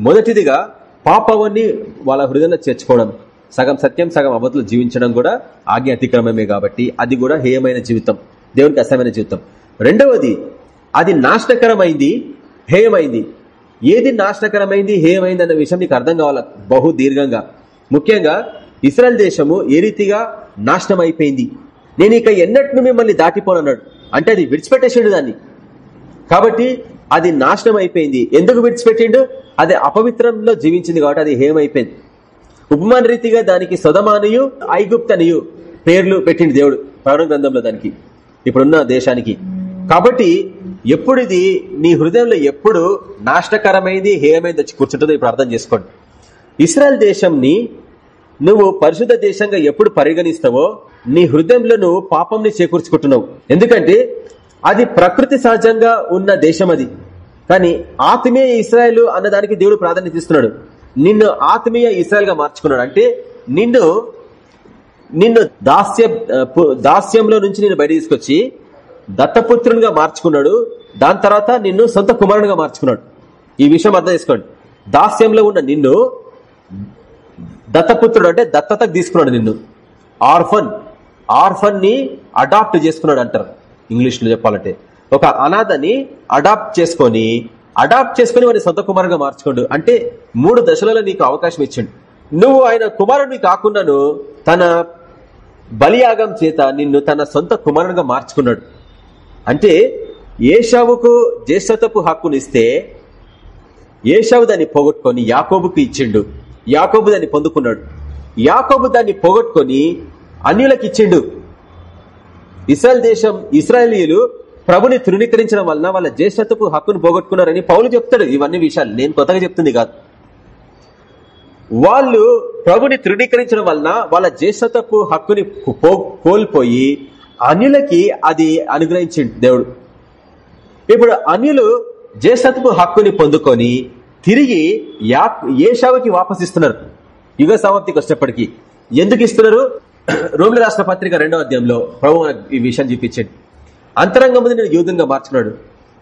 మొదటిదిగా పాపవన్నీ వాళ్ళ హృదయంలో చేర్చుకోవడం. సగం సత్యం సగం అవతలు జీవించడం కూడా ఆజ్ఞ అతిక్రమమే కాబట్టి అది కూడా హేయమైన జీవితం. దేవునికి అసమైన జీవితం. రెండవది అది నాశనకరమైంది హేయమైంది. ఏది నాశనకరమైంది హేయమైంది అన్న విషయం నీకు అర్థం కావాల? బహు దీర్ఘంగా. ముఖ్యంగా ఇస్రాయల్ దేశము ఏ రీతిగా నాశనం అయిపోయింది నేను ఇక ఎన్నట్ను మిమ్మల్ని దాటిపోనన్నాడు. అంటే అది విడిచిపెట్టేసిండు దాన్ని. కాబట్టి అది నాశనం అయిపోయింది ఎందుకు విడిచిపెట్టిండు? అది అపవిత్రంలో జీవించింది కాబట్టి అది హేమైపోయింది ఉపమాన రీతిగా దానికి సుధమానియు ఐగుప్తనియు పేర్లు పెట్టింది దేవుడు ప్రవణ గ్రంథంలో దానికి ఇప్పుడున్న దేశానికి. కాబట్టి ఎప్పుడు ఇది నీ హృదయంలో ఎప్పుడు నాశనకరమైంది హేయమైంది వచ్చి కూర్చుంటుందో ఇప్పుడు అర్థం చేసుకోండి. ఇస్రాయల్ దేశంని నువ్వు పరిశుద్ధ దేశంగా ఎప్పుడు పరిగణిస్తావో నీ హృదయంలో నువ్వు పాపంని చేకూర్చుకుంటున్నావు. ఎందుకంటే అది ప్రకృతి సహజంగా ఉన్న దేశం అది. కానీ ఆత్మీయ ఇస్రాయల్ అన్నదానికి దేవుడు ప్రాధాన్యత ఇస్తున్నాడు. నిన్ను ఆత్మీయ ఇస్రాయల్గా మార్చుకున్నాడు. అంటే నిన్ను నిన్ను దాస్య దాస్యంలో నుంచి నేను బయట తీసుకొచ్చి దత్తపుత్రునిగా మార్చుకున్నాడు. దాని తర్వాత నిన్ను సొంత కుమారునిగా మార్చుకున్నాడు. ఈ విషయం అర్థం చేసుకోండి. దాస్యంలో ఉన్న నిన్ను దత్తపుత్రుడు అంటే దత్తతకు తీసుకున్నాడు నిన్ను. ఆర్ఫన్ ఆర్ఫన్ని అడాప్ట్ చేసుకున్నాడు అంటారు ఇంగ్లీష్లో చెప్పాలంటే. ఒక అనాథని అడాప్ట్ చేసుకొని అడాప్ట్ చేసుకుని వాడిని సొంత కుమారుగా మార్చుకోండు. అంటే మూడు దశలలో నీకు అవకాశం ఇచ్చిండు. నువ్వు ఆయన కుమారుడిని కాకుండాను తన బలియాగం చేత నిన్ను తన సొంత కుమారుడుగా మార్చుకున్నాడు. అంటే ఏషావుకు జ్యేష్ఠతపు హక్కునిస్తే ఏషావు దాన్ని పోగొట్టుకొని యాకోబుకు ఇచ్చిండు. యాకోబు దాన్ని పొందుకున్నాడు. యాకోబు దాన్ని పోగొట్టుకొని అన్యులకు ఇచ్చిండు. ఇస్రాయల్ దేశం ఇస్రాయలీలు ప్రభుని తృణీకరించడం వలన వాళ్ళ జ్యేష్ఠతకు హక్కును పోగొట్టుకున్నారని పౌలు చెప్తాడు. ఇవన్నీ విషయాలు నేను కొత్తగా చెప్తుంది కాదు. వాళ్ళు ప్రభుని తృణీకరించడం వలన వాళ్ళ జ్యేష్ఠతకు హక్కుని కోల్పోయి అన్యులకి అది అనుగ్రహించిండు దేవుడు. ఇప్పుడు అన్యులు జ్యేష్ఠతకు హక్కుని పొందుకొని తిరిగి యా ఏషావుకి వాపసిస్తున్నారు. యుగ సమాప్తికి వచ్చేప్పటికీ. ఎందుకు ఇస్తున్నారు? రోమిల రాష్ట్ర పత్రిక రెండో అధ్యాయంలో ప్రభు ఈ విషయం చూపించండి. అంతరంగం నేను యూధంగా మార్చుకున్నాడు.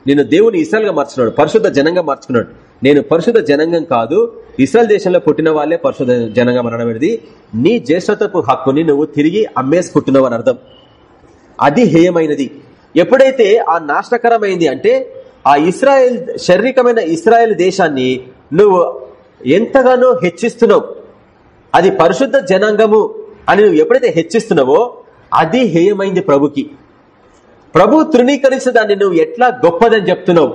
నేను దేవుని ఇస్రాయల్గా మార్చుకున్నాడు. పరిశుద్ధ జనంగా మార్చుకున్నాడు. నేను పరిశుద్ధ జనంగం కాదు ఇస్రాయల్ దేశంలో పుట్టిన వాళ్ళే పరిశుద్ధ జనంగా మనడమేది నీ జ్యేష్ఠతపు హక్కుని నువ్వు తిరిగి అమ్మేసుకుంటున్నావు అని అర్థం. అది హేయమైనది. ఎప్పుడైతే ఆ నాశనకరమైంది అంటే ఆ ఇస్రాయల్ శారీరకమైన ఇస్రాయల్ దేశాన్ని నువ్వు ఎంతగానో హెచ్చిస్తున్నావు. అది పరిశుద్ధ జనాంగము అని నువ్వు ఎప్పుడైతే హెచ్చిస్తున్నావో అది హేయమైంది ప్రభుకి. ప్రభు తృణీకరించిన దాన్ని నువ్వు ఎట్లా గొప్పదని చెప్తున్నావు?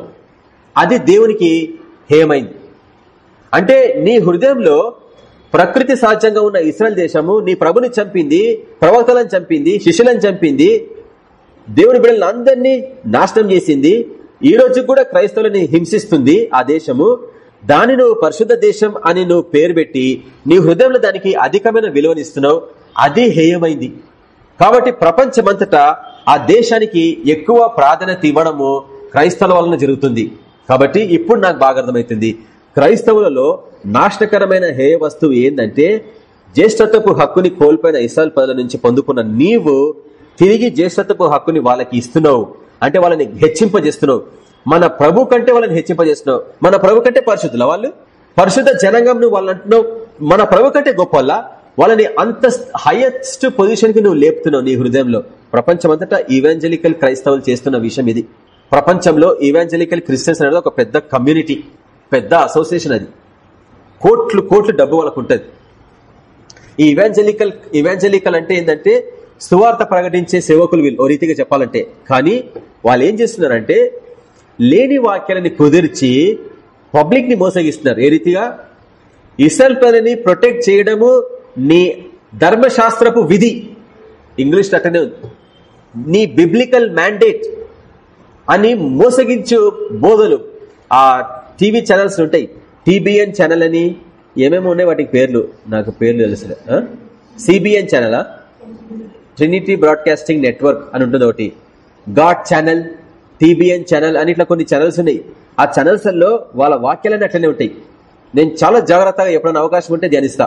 అది దేవునికి హేయమైంది. అంటే నీ హృదయంలో ప్రకృతి సహజంగా ఉన్న ఇస్రాయల్ దేశము నీ ప్రభుని చంపింది ప్రవక్తలను చంపింది శిష్యులను చంపింది దేవుని బిడ్డలను అందరినీ నాశనం చేసింది ఈ రోజు కూడా క్రైస్తవులని హింసిస్తుంది ఆ దేశము. దాని నువ్వు పరిశుద్ధ దేశం అని నువ్వు పేరు పెట్టి నీ హృదయంలో దానికి అధికమైన విలువనిస్తున్నావు అది హేయమైంది. కాబట్టి ప్రపంచమంతటా ఆ దేశానికి ఎక్కువ ప్రాధాన్యత ఇవ్వడము క్రైస్తవుల వలన జరుగుతుంది. కాబట్టి ఇప్పుడు నాకు బాగా అర్థమవుతుంది. క్రైస్తవులలో నాశనకరమైన హేయ వస్తువు ఏంటంటే జ్యేష్ఠత్వపు హక్కుని కోల్పోయిన ఇసాల్ పదల నుంచి పొందుకున్న నీవు తిరిగి జ్యేష్ఠత్వపు హక్కుని వాళ్ళకి ఇస్తున్నావు. అంటే వాళ్ళని హెచ్చింపజేస్తున్నావు. మన ప్రభు కంటే వాళ్ళని హెచ్చింపజేస్తున్నావు. మన ప్రభు కంటే పరిశుద్ధుల వాళ్ళు? పరిశుద్ధ జనంగం నువ్వు వాళ్ళని అంటున్నావు. మన ప్రభు కంటే గొప్ప వాళ్ళని అంత హైయెస్ట్ పొజిషన్కి నువ్వు లేపుతున్నావు నీ హృదయంలో. ప్రపంచమంతటా ఈవాంజలికల్ క్రైస్తవులు చేస్తున్న విషయం ఇది. ప్రపంచంలో ఈవాంజలికల్ క్రిస్టియన్స్ అనేది ఒక పెద్ద కమ్యూనిటీ పెద్ద అసోసియేషన్ అది. కోట్లు కోట్లు డబ్బు వాళ్ళకు ఉంటుంది ఈ ఇవాంజలికల్ ఇవాంజలికల్ అంటే ఏంటంటే సువార్త ప్రకటించే సేవకులు వీళ్ళు ఓ రీతిగా చెప్పాలంటే. కానీ వాళ్ళు ఏం చేస్తున్నారంటే లేని వాక్యాలని కుదిర్చి పబ్లిక్ని మోసగిస్తున్నారు. ఏ రీతిగా? ఇసల్ పనిని ప్రొటెక్ట్ చేయడము నీ ధర్మశాస్త్రపు విధి. ఇంగ్లీష్ అట్టనే ఉంది. నీ బిబ్లికల్ మ్యాండేట్ అని మోసగించు బోధలు. ఆ టీవీ ఛానల్స్ ఉంటాయి. టీబీఎన్ ఛానల్ అని ఏమేమి ఉన్నాయి వాటికి పేర్లు? నాకు పేర్లు తెలుసు సిబిఎన్ ఛానలా ట్రినిటీ బ్రాడ్కాస్టింగ్ నెట్వర్క్ అని ఉంటుంది ఒకటి. గాడ్ ఛానల్ టీబీఎన్ ఛానల్ అని ఇట్లా కొన్ని ఛానల్స్ ఉన్నాయి. ఆ ఛానల్స్లో వాళ్ళ వాక్యాలన్నీ అట్లనే ఉంటాయి. నేను చాలా జాగ్రత్తగా ఎప్పుడైనా అవకాశం ఉంటే ధ్యానిస్తా.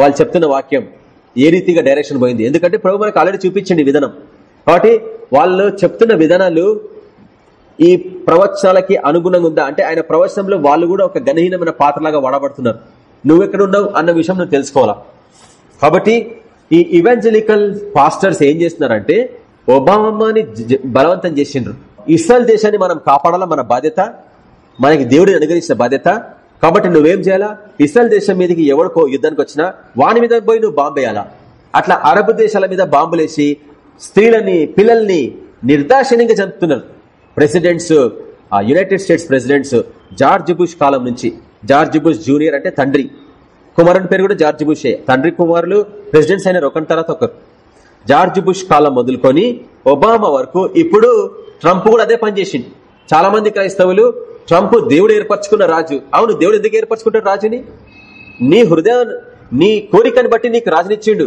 వాళ్ళు చెప్తున్న వాక్యం ఏ రీతిగా డైరెక్షన్ పోయింది. ఎందుకంటే ప్రభు మనకు ఆల్రెడీ చూపించండి విధానం. కాబట్టి వాళ్ళు చెప్తున్న విధానాలు ఈ ప్రవచనాలకి అనుగుణంగా ఉందా? అంటే ఆయన ప్రవచనంలో వాళ్ళు కూడా ఒక గణహీనమైన పాత్రలాగా వాడబడుతున్నారు. నువ్వెక్కడున్నావు అన్న విషయం నువ్వు తెలుసుకోవాలా? కాబట్టి ఈ ఇవాంజలికల్ పాస్టర్స్ ఏం చేస్తున్నారంటే ఒబామాని బలవంతం చేసిండ్రు. ఇస్రాయల్ దేశాన్ని మనం కాపాడాలా? మన బాధ్యత? మనకి దేవుడిని అనుగ్రహించిన బాధ్యత? కాబట్టి నువ్వేం చేయాలా? ఇస్రాయల్ దేశం మీదకి ఎవరికో యుద్ధానికి వచ్చినా వాని మీద పోయి నువ్వు బాంబేయాలా అట్లా అరబ్ దేశాల మీద బాంబులేసి స్త్రీలని పిల్లల్ని నిర్దాక్షిణ్యంగా చంపుతున్నారు. Presidents United States presidents George Bush కాలం నుంచి. జార్జ్ బుష్ జూనియర్ అంటే తండ్రి. కుమారుని పేరు కూడా జార్జ్ బుషే. తండ్రి కుమారులు ప్రెసిడెంట్స్ అయినారు ఒకరి తర్వాత ఒకరు. జార్జ్ బుష్ కాలం మొదలుకొని ఒబామా వరకు ఇప్పుడు ట్రంప్ కూడా అదే పనిచేసింది చాలా మంది క్రైస్తవులు ట్రంప్ దేవుడు ఏర్పరచుకున్న రాజు. అవును దేవుడు ఎందుకు ఏర్పరచుకుంటాడు రాజుని? నీ హృదయం నీ కోరికను బట్టి నీకు రాజునిచ్చిండు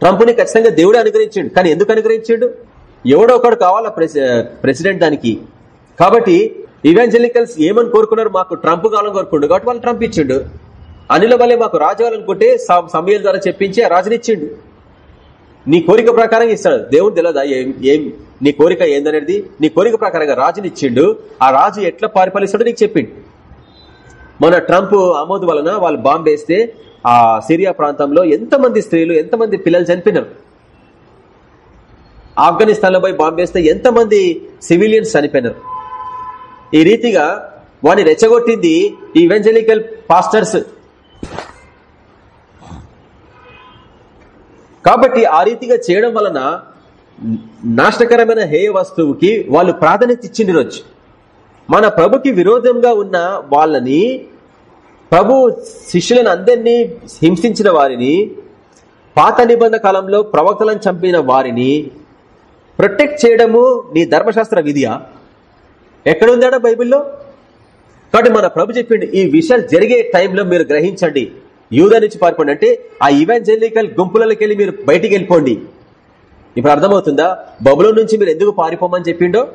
ట్రంప్ని ఖచ్చితంగా దేవుడే అనుగ్రహించిండు. కానీ ఎందుకు అనుగ్రహించిండు? ఎవడో ఒకడు కావాలా ప్రెసిడెంట్ దానికి? కాబట్టి ఇవాంజలికల్స్ ఏమని కోరుకున్నారు మాకు ట్రంప్ కావాలని కోరుకుండు కాబట్టి వాళ్ళు ట్రంప్ ఇచ్చిండు. అనిల వల్లే మాకు రాజు కావాలనుకుంటే సమయాల ద్వారా చెప్పించి ఆ రాజునిచ్చిండు నీ కోరిక ప్రకారంగా ఇస్తాడు. దేవుడు తెలియదా ఏం నీ కోరిక ఏందనేది? నీ కోరిక ప్రకారంగా రాజునిచ్చిండు ఆ రాజు ఎట్లా పరిపాలిస్తాడో నీకు చెప్పిండు. మన ట్రంప్ ఆమోదు వలన వాళ్ళు బాంబు వేస్తే ఆ సిరియా ప్రాంతంలో ఎంతమంది స్త్రీలు ఎంతమంది పిల్లలు చనిపోయినారు? ఆఫ్ఘనిస్తాన్లో పోయి బాంబు వేస్తే ఎంతమంది సివిలియన్స్ చనిపోయినారు? ఈ రీతిగా వాడిని రెచ్చగొట్టింది ఈ ఈవెంజలికల్ పాస్టర్స్ కాబట్టి ఆ రీతిగా చేయడం వలన నాశనకరమైన హేయ వస్తువుకి వాళ్ళు ప్రాధాన్యత ఇచ్చింది రోజు మన ప్రభుకి విరోధంగా ఉన్న వాళ్ళని ప్రభు శిష్యులను అందరినీ హింసించిన వారిని పాత నిబంధన కాలంలో ప్రవక్తలను చంపిన వారిని ప్రొటెక్ట్ చేయడము నీ ధర్మశాస్త్ర విధియా? ఎక్కడుందాడా బైబిల్లో? కాబట్టి మన ప్రభు చెప్పిండు ఈ విషయాలు జరిగే టైంలో మీరు గ్రహించండి. యూదా నుంచి పారిపోండి అంటే ఆ ఈవాంజలికల్ గుంపులకి వెళ్ళి మీరు బయటికి వెళ్ళిపోండి. ఇప్పుడు అర్థమవుతుందా? బబులో నుంచి మీరు ఎందుకు పారిపోమని చెప్పిండో?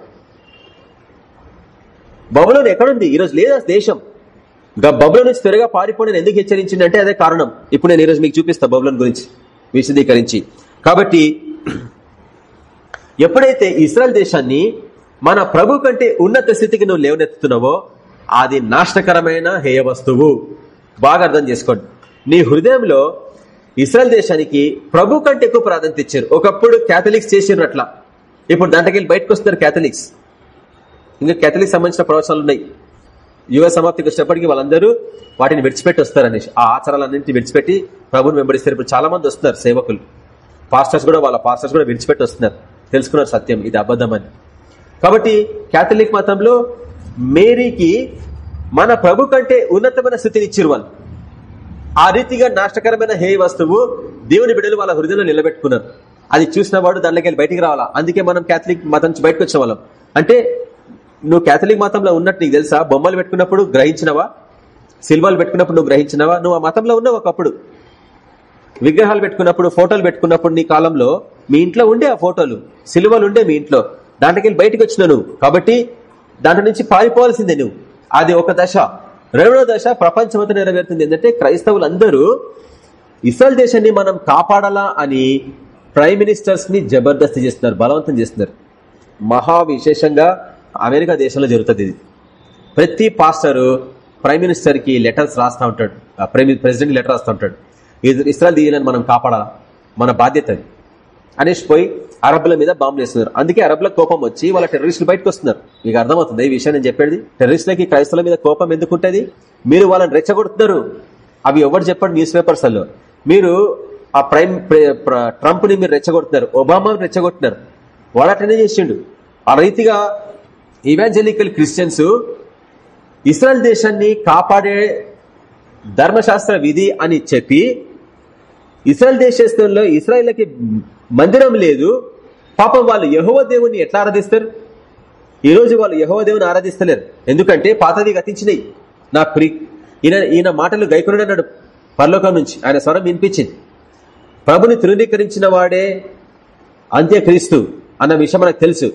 బబులోని ఎక్కడుంది? ఈరోజు లేదా దేశం? బబులో నుంచి త్వరగా పారిపోండి ఎందుకు హెచ్చరించిందంటే అదే కారణం. ఇప్పుడు నేను ఈరోజు మీకు చూపిస్తా బబులోని గురించి విశదీకరించి. కాబట్టి ఎప్పుడైతే ఇస్రాయల్ దేశాన్ని మన ప్రభు కంటే ఉన్నత స్థితికి నువ్వు లేవనెత్తుతున్నావో అది నాశనకరమైన హేయ వస్తువు బాగా అర్థం చేసుకోండి. నీ హృదయంలో ఇస్రాయల్ దేశానికి ప్రభు కంటే ఎక్కువ ప్రాధాన్యత ఇచ్చారు. ఒకప్పుడు క్యాథలిక్స్ చేసారు అట్లా ఇప్పుడు దాంట్లోకి బయటకు వస్తున్నారు క్యాథలిక్స్. ఇంకా క్యాథలిక్ సంబంధించిన ప్రవచనాలు ఉన్నాయి. యువ సమాప్తికి వచ్చినప్పటికీ వాళ్ళందరూ వాటిని విడిచిపెట్టి వస్తారనేసి ఆ ఆచారాలన్నింటినీ విడిచిపెట్టి ప్రభుని వెంబడిస్తారు. ఇప్పుడు చాలా మంది వస్తున్నారు సేవకులు. పాస్టర్స్ కూడా వాళ్ళ పాస్టర్స్ కూడా విడిచిపెట్టి వస్తున్నారు. తెలుసుకున్నారు సత్యం ఇది అబద్ధం అని కాబట్టి క్యాథలిక్ మతంలో మేరీకి మన ప్రభు కంటే ఉన్నతమైన స్థితిని ఇచ్చిరు వాళ్ళు. ఆ రీతిగా నాశకరమైన హే వస్తువు దేవుని బిడ్డలు వాళ్ళ హృదయంలో నిలబెట్టుకున్నారు. అది చూసిన వాడు దానిలోకి వెళ్ళి బయటికి రావాలా? అందుకే మనం క్యాథలిక్ మతం నుంచి బయటకు వచ్చే వాళ్ళం అంటే నువ్వు క్యాథలిక్ మతంలో ఉన్నట్టు నీకు తెలుసా? బొమ్మలు పెట్టుకున్నప్పుడు గ్రహించినవా? సిల్వాలు పెట్టుకున్నప్పుడు నువ్వు గ్రహించినవా? నువ్వు ఆ మతంలో ఉన్నావు ఒకప్పుడు. విగ్రహాలు పెట్టుకున్నప్పుడు ఫోటోలు పెట్టుకున్నప్పుడు నీ కాలంలో మీ ఇంట్లో ఉండే ఆ ఫోటోలు. సిలువలు ఉండే మీ ఇంట్లో. దాంట్లోకి వెళ్ళి బయటకు వచ్చిన నువ్వు. కాబట్టి దాంట్లో నుంచి పారిపోవాల్సిందే నువ్వు. అది ఒక దశ. రెండో దశ ప్రపంచమంతా నెరవేరుతుంది. ఏంటంటే క్రైస్తవులందరూ ఇస్రాయల్ దేశాన్ని మనం కాపాడాలా అని ప్రైమ్ మినిస్టర్స్ని జబర్దస్తి చేస్తున్నారు బలవంతం చేస్తున్నారు. మహా విశేషంగా అమెరికా దేశంలో జరుగుతుంది ఇది. ప్రతి పాస్టరు ప్రైమ్ మినిస్టర్కి లెటర్స్ రాస్తా ఉంటాడు. ప్రెసిడెంట్ లెటర్ రాస్తూ ఉంటాడు. ఇస్రాయల్ దీయాలని మనం కాపాడాలా? మన బాధ్యత అది. అనేసి పోయి అరబ్బుల మీద బాంబులు వేస్తున్నారు. అందుకే అరబ్ల కోపం వచ్చి వాళ్ళ టెర్రరిస్టులు బయటకు వస్తున్నారు. మీకు అర్థమవుతుంది ఈ విషయం నేను చెప్పేది? టెర్రరిస్టులకి క్రైస్తవుల మీద కోపం ఎందుకుంటది? మీరు వాళ్ళని రెచ్చగొడుతున్నారు. అవి ఎవరు చెప్పండి న్యూస్ పేపర్స్ అల్లో. మీరు ఆ ప్రైమ్ ట్రంప్ని మీరు రెచ్చగొడుతున్నారు. ఒబామా రెచ్చగొడుతున్నారు. వాడు అటెండ్ చేసిండు. ఆ రీతిగా ఇవాంజలికల్ క్రిస్టియన్స్ ఇస్రాయల్ దేశాన్ని కాపాడే ధర్మశాస్త్ర విధి అని చెప్పి ఇస్రాయల్ దేశంలో ఇస్రాయల్కి మందిరం లేదు. పాపం వాళ్ళు యహోవ దేవుని ఎట్లా ఆరాధిస్తారు? ఈ రోజు వాళ్ళు యహోవ దేవుని ఆరాధిస్తలేరు. ఎందుకంటే పాతది గతించినాయి. నా ప్రి ఈయన ఈయన మాటలు గైకునుడు పర్లోకం పరలోకం నుంచి. ఆయన స్వరం వినిపించింది. ప్రభుని తృణీకరించిన వాడే అంత్యక్రీస్తు అన్న విషయం మనకు తెలుసు.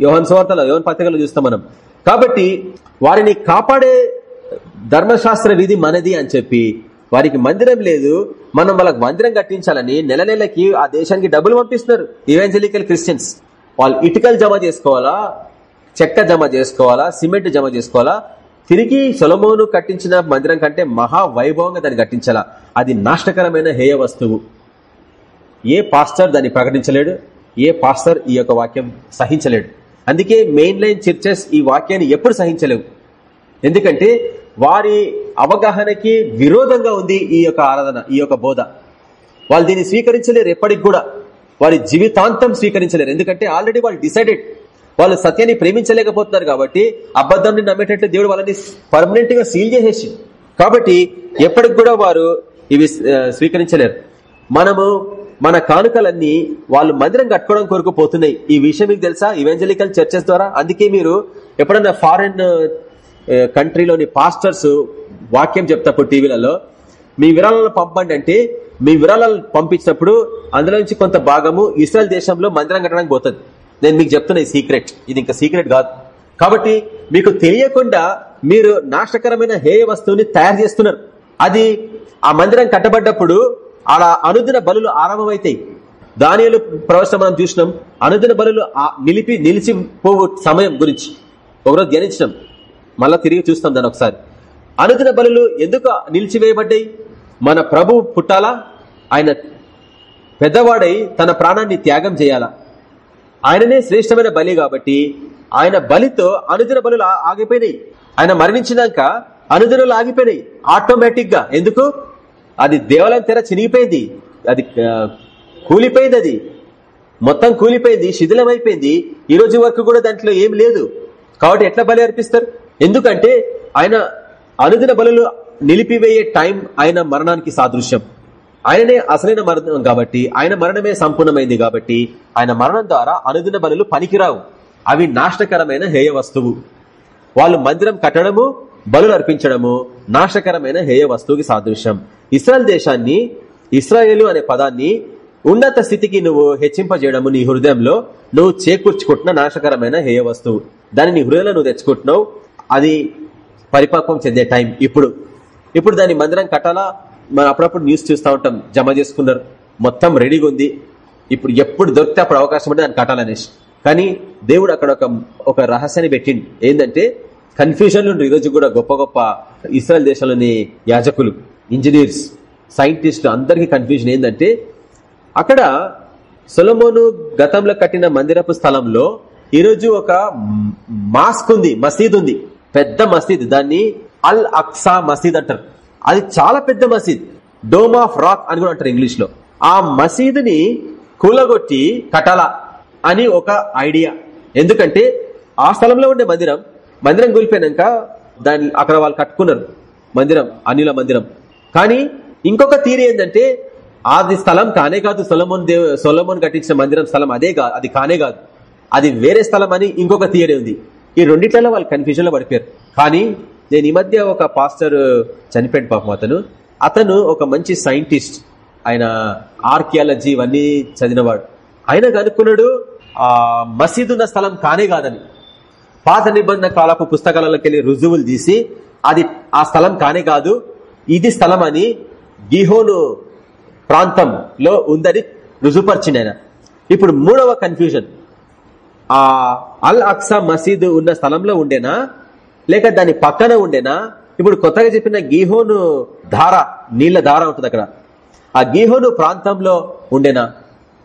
యోహన్ సువార్తలో యోహన్ పత్రికలు చూస్తాం మనం. కాబట్టి వారిని కాపాడే ధర్మశాస్త్ర విధి మనది అని చెప్పి వారికి మందిరం లేదు. మనం వాళ్ళకి మందిరం కట్టించాలని నెల నెలకి ఆ దేశానికి డబ్బులు పంపిస్తున్నారు. ఇవాంజలికల్ క్రిస్టియన్స్ వాళ్ళు ఇటుకలు జమ చేసుకోవాలా? చెక్క జమ చేసుకోవాలా? సిమెంట్ జమ చేసుకోవాలా? తిరిగి సొలమోను కట్టించిన మందిరం కంటే మహా వైభవంగా దాన్ని కట్టించాలా? అది నాష్టకరమైన హేయ వస్తువు. ఏ పాస్టర్ దాన్ని ప్రకటించలేడు. ఏ పాస్టర్ ఈ యొక్క వాక్యం సహించలేడు. అందుకే మెయిన్ లైన్ చర్చెస్ ఈ వాక్యాన్ని ఎప్పుడు సహించలేవు. ఎందుకంటే వారి అవగాహనకి విరోధంగా ఉంది ఈ యొక్క ఆరాధన ఈ యొక్క బోధ. వాళ్ళు దీన్ని స్వీకరించలేరు ఎప్పటికి కూడా. వారి జీవితాంతం స్వీకరించలేరు. ఎందుకంటే ఆల్రెడీ వాళ్ళు డిసైడెడ్. వాళ్ళు సత్యాన్ని ప్రేమించలేకపోతున్నారు కాబట్టి అబద్ధాన్ని నమ్మేటట్లు దేవుడు వాళ్ళని పర్మనెంట్గా సీల్ చేసేసి. కాబట్టి ఎప్పటికి కూడా వారు ఇవి స్వీకరించలేరు. మనము మన కానుకలన్నీ వాళ్ళు మందిరం కట్టుకోవడం కొరకు పోతున్నాయి. ఈ విషయం మీకు తెలుసా? ఇవెంజలికల్ చర్చెస్ ద్వారా. అందుకే మీరు ఎప్పుడన్నా ఫారెన్ కంట్రీలోని పాస్టర్స్ వాక్యం చెప్తాప్పుడు టీవీలలో మీ విరాళాలను పంపండి అంటే మీ విరాళాలు పంపించినప్పుడు అందులో నుంచి కొంత భాగము ఇస్రాయల్ దేశంలో మందిరం కట్టడానికి పోతుంది. నేను మీకు చెప్తున్నా ఈ సీక్రెట్. ఇది ఇంకా సీక్రెట్ కాదు. కాబట్టి మీకు తెలియకుండా మీరు నాశకరమైన హేయ వస్తువుని తయారు చేస్తున్నారు. అది ఆ మందిరం కట్టబడ్డప్పుడు అలా అనుదిన బలులు ఆరంభమవుతాయి. దానియలు ప్రవేశం మనం చూసినాం. అనుదిన బలులు నిలిపి నిలిచిపోవు సమయం గురించి. ఒకరోజు ధ్యానించినాం. మళ్ళా తిరిగి చూస్తాం దాని ఒకసారి. అనుదిన బలులు ఎందుకు నిలిచివేయబడ్డాయి? మన ప్రభు పుట్టాలా? ఆయన పెద్దవాడై తన ప్రాణాన్ని త్యాగం చేయాలా? ఆయననే శ్రేష్టమైన బలి కాబట్టి ఆయన బలితో అనుదిన బలులు ఆగిపోయినాయి. ఆయన మరణించినాక అనుదినలు ఆగిపోయినాయి. ఆటోమేటిక్గా ఎందుకు? అది దేవాలయం తెర చినిగిపోయింది. అది కూలిపోయింది అది. మొత్తం కూలిపోయింది శిథిలమైపోయింది. ఈ రోజు వరకు కూడా దాంట్లో ఏం లేదు. కాబట్టి ఎట్లా బలి అర్పిస్తారు? ఎందుకంటే ఆయన అనుదిన బలులు నిలిపివేయే టైం ఆయన మరణానికి సాదృశ్యం. ఆయననే అసలైన మరణం కాబట్టి ఆయన మరణమే సంపూర్ణమైంది కాబట్టి ఆయన మరణం ద్వారా అనుదిన బలులు పనికిరావు. అవి నాశనకరమైన హేయ వస్తువు. వాళ్ళు మందిరం కట్టడము బలులు అర్పించడము నాశకరమైన హేయ వస్తువుకి సాదృశ్యం. ఇస్రాయల్ దేశాన్ని ఇస్రాయేలు అనే పదాన్ని ఉన్నత స్థితికి నువ్వు హెచ్చింపజేయడము నీ హృదయంలో నువ్వు చేకూర్చుకుంటున్న నాశకరమైన హేయ వస్తువు. దాన్ని నీ హృదయంలో నువ్వు తెచ్చుకుంటున్నావు. అది పరిపక్వం చెందే టైం ఇప్పుడు ఇప్పుడు దాని మందిరం కట్టాలా? మనం అప్పుడప్పుడు న్యూస్ చూస్తూ ఉంటాం. జమ చేసుకున్నారు. మొత్తం రెడీగా ఉంది. ఇప్పుడు ఎప్పుడు దొరికితే అప్పుడు అవకాశం ఉంటే దాన్ని కట్టాలనేసి. కానీ దేవుడు అక్కడ ఒక ఒక రహస్యాన్ని పెట్టింది ఏంటంటే కన్ఫ్యూజన్లు ఉండు. ఈరోజు కూడా గొప్ప గొప్ప ఇస్రాయల్ దేశంలోని యాజకులు ఇంజనీర్స్ సైంటిస్టులు అందరికీ కన్ఫ్యూజన్ ఏంటంటే అక్కడ సొలమోను గతంలో కట్టిన మందిరపు స్థలంలో ఈరోజు ఒక మాస్క్ ఉంది మసీద్ ఉంది. పెద్ద మసీద్. దాన్ని అల్ అక్సా మసీద్ అంటారు. అది చాలా పెద్ద మసీద్. డోమ్ ఆఫ్ రాక్ అని కూడా అంటారు ఇంగ్లీష్లో ఆ మసీదుని కూలగొట్టి కటాల అని ఒక ఐడియా. ఎందుకంటే ఆ స్థలంలో ఉండే మందిరం మందిరం కూలిపోయినాక దాన్ని అక్కడ వాళ్ళు కట్టుకున్నారు. మందిరం అనిల మందిరం. కానీ ఇంకొక తీరు ఏంటంటే అది స్థలం కానే కాదు సొలమోన్ దేవ్ సొలమోన్ కట్టించిన మందిరం స్థలం అదే కాదు అది కానే కాదు. అది వేరే స్థలం అని ఇంకొక థియరీ ఉంది. ఈ రెండిట్లలో వాళ్ళు కన్ఫ్యూజన్లో పడిపోయారు. కానీ నేను ఈ మధ్య ఒక పాస్టర్ చనిపోయాడు పాపం అతను. అతను ఒక మంచి సైంటిస్ట్ ఆయన ఆర్కియాలజీ ఇవన్నీ చదివినవాడు. ఆయన కనుక్కున్నాడు ఆ మసీదు ఉన్న స్థలం కానే కాదని. పాత నిబంధన కాలపు పుస్తకాలలోకి వెళ్ళి రుజువులు తీసి అది ఆ స్థలం కానే కాదు ఇది స్థలం అని గిహోను ప్రాంతంలో ఉందని రుజుపరిచింది ఆయన. ఇప్పుడు మూడవ కన్ఫ్యూజన్ ఆ అల్ అక్సా మసీదు ఉన్న స్థలంలో ఉండేనా? లేక దాని పక్కన ఉండేనా? ఇప్పుడు కొత్తగా చెప్పిన గీహోను ధార నీళ్ళ ధార ఉంటుంది అక్కడ. ఆ గీహోను ప్రాంతంలో ఉండేనా?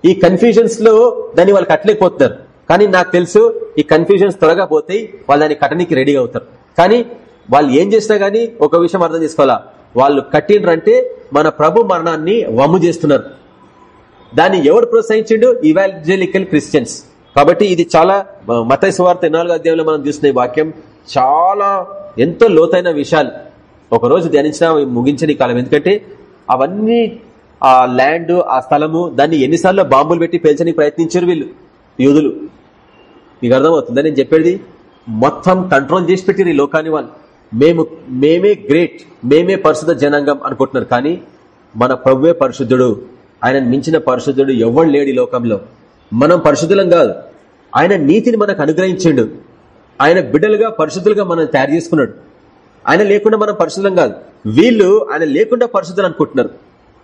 ఈ కన్ఫ్యూజన్స్లో దాన్ని వాళ్ళు కట్టలేకపోతున్నారు. కానీ నాకు తెలుసు ఈ కన్ఫ్యూజన్స్ త్వరగా పోతాయి వాళ్ళు దాన్ని కట్టనికి రెడీ అవుతారు. కానీ వాళ్ళు ఏం చేసినా గానీ ఒక విషయం అర్థం చేసుకోవాలా? వాళ్ళు కట్టినరంటే మన ప్రభు మరణాన్ని వమ్ము చేస్తున్నారు. దాన్ని ఎవడు ప్రోత్సహించిండు? ఇవాంజలికల్ క్రిస్టియన్స్ కాబట్టి ఇది చాలా మత సువార్త నాలుగు అధ్యాయంలో మనం చూసిన వాక్యం చాలా ఎంతో లోతైన విషయాలు. ఒక రోజు ధ్యానించిన ముగించని కాలం. ఎందుకంటే అవన్నీ ఆ ల్యాండ్ ఆ స్థలము దాన్ని ఎన్నిసార్లు బాంబులు పెట్టి పేల్చడానికి ప్రయత్నించారు వీళ్ళు యూదులు. మీకు అర్థమవుతుందా? నేను చెప్పేది మొత్తం కంట్రోల్ చేసి పెట్టిరు ఈ లోకాన్ని వాళ్ళు. మేము మేమే గ్రేట్ మేమే పరిశుద్ధ జనాంగం అనుకుంటున్నారు. కానీ మన ప్రవ్వే పరిశుద్ధుడు. ఆయన మించిన పరిశుద్ధుడు ఎవడు లేడు ఈ లోకంలో. మనం పరిశుద్ధులం కాదు. ఆయన నీతిని మనకు అనుగ్రహించిండు. ఆయన బిడ్డలుగా పరిశుద్ధులుగా మనం తయారు చేసుకున్నాడు. ఆయన లేకుండా మనం పరిశుద్ధం కాదు. వీళ్ళు ఆయన లేకుండా పరిశుద్ధులు అనుకుంటున్నారు.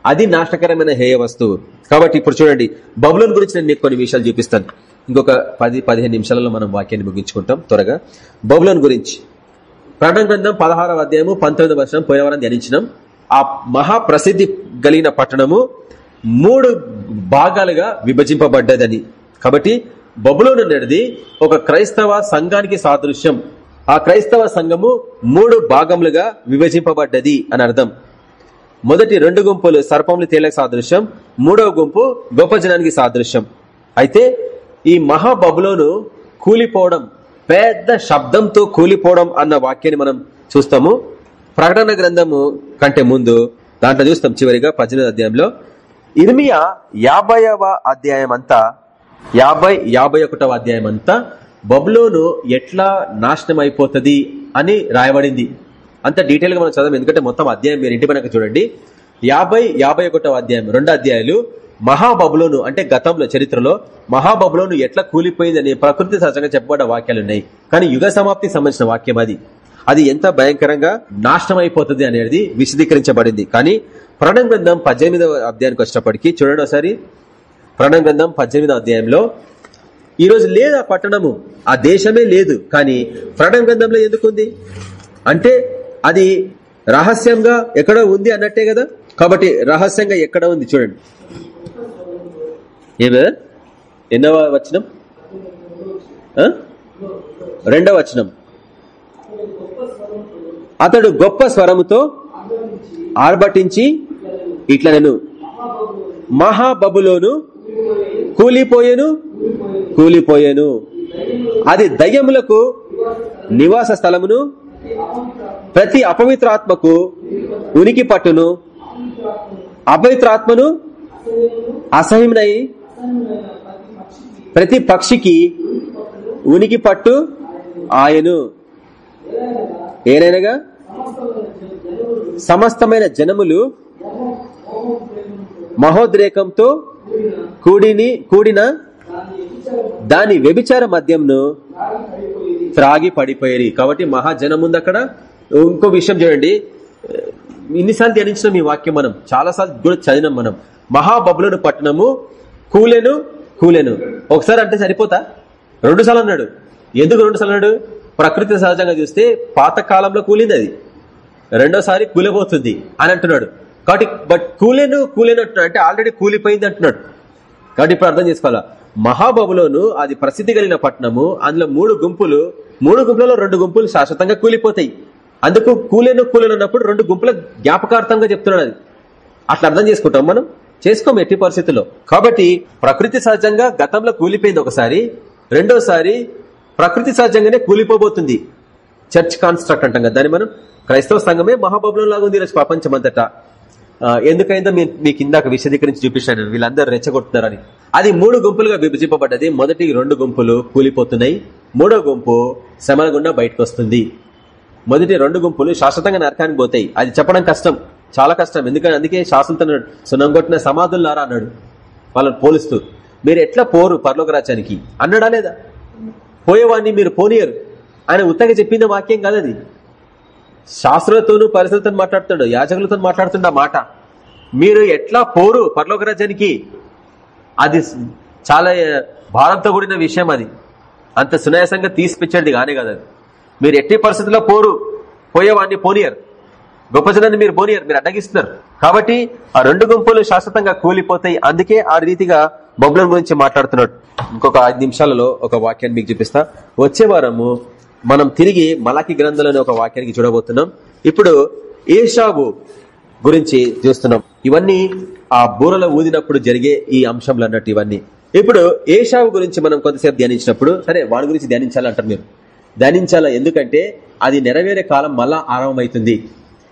అది నాశనకరమైన హేయ వస్తువు. కాబట్టి ఇప్పుడు చూడండి బబులోన్ గురించి నేను మీకు కొన్ని విషయాలు చూపిస్తాను. ఇంకొక పది పదిహేను నిమిషాలలో మనం వాక్యాన్ని ముగించుకుంటాం త్వరగా. బబులోన్ గురించి. ప్రకటన గ్రంథం పదహారవ అధ్యాయము పంతొమ్మిది వర్షం పోయిన వారం ధ్యానించినాం. ఆ మహాప్రసిద్ధి కలిగిన పట్టణము మూడు భాగాలుగా విభజింపబడ్డదని. కాబట్టి బబులోను అనేది ఒక క్రైస్తవ సంఘానికి సాదృశ్యం. ఆ క్రైస్తవ సంఘము మూడు భాగములుగా విభజింపబడ్డది అని అర్థం. మొదటి రెండు గుంపులు సర్పములు తేలకు సాదృశ్యం. మూడవ గుంపు గొప్ప జనానికి సాదృశ్యం. అయితే ఈ మహాబబులోను కూలిపోవడం పెద్ద శబ్దంతో కూలిపోవడం అన్న వాక్యాన్ని మనం చూస్తాము. ప్రకటన గ్రంథము కంటే ముందు దాంట్లో చూస్తాం చివరిగా పద్దెనిమిది అధ్యాయంలో. ఇర్మియా యాభైవ అధ్యాయం అంతా యాభై యాభై ఒకటవ అధ్యాయం అంతా బబులోను ఎట్లా నాశనం అయిపోతుంది అని రాయబడింది. అంత డీటెయిల్గా మనం చదవం ఎందుకంటే మొత్తం అధ్యాయం మీరు ఇంటి మనకు చూడండి. యాభై యాభై ఒకటవ అధ్యాయం రెండు అధ్యాయులు మహాబబులోను అంటే గతంలో చరిత్రలో మహాబబులోను ఎట్లా కూలిపోయిందని ప్రకృతి సహజంగా చెప్పబడ్డ వాక్యాలు ఉన్నాయి కానీ యుగ సమాప్తికి సంబంధించిన వాక్యం అది. అది ఎంత భయంకరంగా నాశనం అయిపోతుంది అనేది విశదీకరించబడింది. కానీ ప్రణం గ్రంథం పద్దెనిమిదవ అధ్యాయానికి వచ్చినప్పటికీ చూడండి ఒకసారి. ప్రణం గ్రంథం పద్దెనిమిదవ అధ్యాయంలో ఈ రోజు లేదు ఆ పట్టణము ఆ దేశమే లేదు కానీ ప్రణం గ్రంథంలో ఎందుకుంది అంటే అది రహస్యంగా ఎక్కడ ఉంది అన్నట్టే కదా? కాబట్టి రహస్యంగా ఎక్కడ ఉంది చూడండి. ఏమే ఎన్నవ వచనం? రెండవ వచనం. అతడు గొప్ప స్వరముతో ఆర్భటించి ఇట్లా నేను మహాబబులోను కూలిపోయేను కూలిపోయేను. అది దయ్యములకు నివాస స్థలమును ప్రతి అపవిత్రాత్మకు ఉనికి పట్టును అపవిత్రాత్మను అసహ్యమునై ప్రతి పక్షికి ఉనికి పట్టు ఆయను. ఏనైనగా సమస్తమైన జనములు మహోద్రేకంతో కూడిని కూడిన దాని వ్యభిచార మద్యంను త్రాగి పడిపోయేది కాబట్టి మహాజనం ఉంది అక్కడ ఇంకో విషయం చూడండి. ఇన్నిసార్లు ధ్యానించిన ఈ వాక్యం మనం? చాలాసార్లు కూడా చదివినాం మనం. మహాబబులను పట్టణము కూలెను కూలెను. ఒకసారి అంటే సరిపోతా? రెండు సార్లు అన్నాడు. ఎందుకు రెండు సార్లు అన్నాడు? ప్రకృతి సహజంగా చూస్తే పాత కాలంలో కూలింది అది. రెండోసారి కూలిపోతుంది అని అంటున్నాడు. కాబట్టి బట్ కూలేను కూలేను అంటున్నాడు అంటే ఆల్రెడీ కూలిపోయింది అంటున్నాడు. కాబట్టి ఇప్పుడు అర్థం చేసుకోవాలా? మహాబబులోను అది ప్రసిద్ధి కలిగిన పట్టణము అందులో మూడు గుంపులు మూడు గుంపులలో రెండు గుంపులు శాశ్వతంగా కూలిపోతాయి. అందుకు కూలేను కూలేను అన్నప్పుడు రెండు గుంపుల జ్ఞాపకార్థంగా చెప్తున్నాడు అది. అట్లా అర్థం చేసుకుంటాం మనం? చేసుకోం ఎట్టి పరిస్థితుల్లో. కాబట్టి ప్రకృతి సహజంగా గతంలో కూలిపోయింది ఒకసారి రెండోసారి ప్రకృతి సహజంగానే కూలిపోబోతుంది. చర్చ్ కాన్స్ట్రక్ట్ అంటాం కదా దాన్ని మనం? క్రైస్తవ సంఘమే మహాబబులం లాగా ఉంది ఈరోజు ప్రపంచం ఎందుకైందో మీ- మీకు ఇందాక విశదీకరించి చూపించాను. వీళ్ళందరూ రెచ్చగొడుతున్నారని. అది మూడు గుంపులుగా విభజింపబడ్డది. మొదటి రెండు గుంపులు కూలిపోతున్నాయి. మూడో గుంపు శ్రమల గుండా బయటకు వస్తుంది మొదటి రెండు గుంపులు శాశ్వతంగా నరకానికి పోతాయి. అది చెప్పడం కష్టం. చాలా కష్టం. ఎందుకంటే అందుకే శాసనతో సున్నం కొట్టిన సమాధుల్లారా అన్నాడు. వాళ్ళని పోలుస్తూ. మీరు ఎట్లా పోరు పర్లోకరాజానికి అన్నాడా లేదా? పోయేవాడిని మీరు పోనీయరు. ఆయన ఉత్తగా చెప్పింది వాక్యం కాదు అది శాస్త్రులతోనూ పరిస్థితులతో మాట్లాడుతుండో యాజకులతో మాట్లాడుతుండ మాట. మీరు ఎట్లా పోరు పరలోక రాజ్యానికి? అది చాలా భారంతో కూడిన విషయం అది. అంత సునాయాసంగా తీసిపించేది కానే కదా అది. మీరు ఎట్టి పరిస్థితుల్లో పోరు. పోయేవాడిని పోనీయరు. గొప్ప జనాన్ని మీరు పోనీయరు. మీరు అడ్డగిస్తున్నారు. కాబట్టి ఆ రెండు గుంపులు శాశ్వతంగా కూలిపోతాయి. అందుకే ఆ రీతిగా బొబ్లం గురించి మాట్లాడుతున్నాడు. ఇంకొక ఐదు నిమిషాలలో ఒక వాక్యాన్ని మీకు చూపిస్తా. వచ్చే వారము మనం తిరిగి మలాకి గ్రంథంలోని ఒక వాక్యానికి చూడబోతున్నాం. ఇప్పుడు ఏషాబు గురించి చూస్తున్నాం. ఇవన్నీ ఆ బూరలో ఊదినప్పుడు జరిగే ఈ అంశంలు అన్నట్టు ఇవన్నీ. ఇప్పుడు ఏషావు గురించి మనం కొంతసేపు ధ్యానించినప్పుడు సరే వాడి గురించి ధ్యానించాలంటారు మీరు. ధ్యానించాలా? ఎందుకంటే అది నెరవేరే కాలం మళ్ళా ఆరంభమవుతుంది.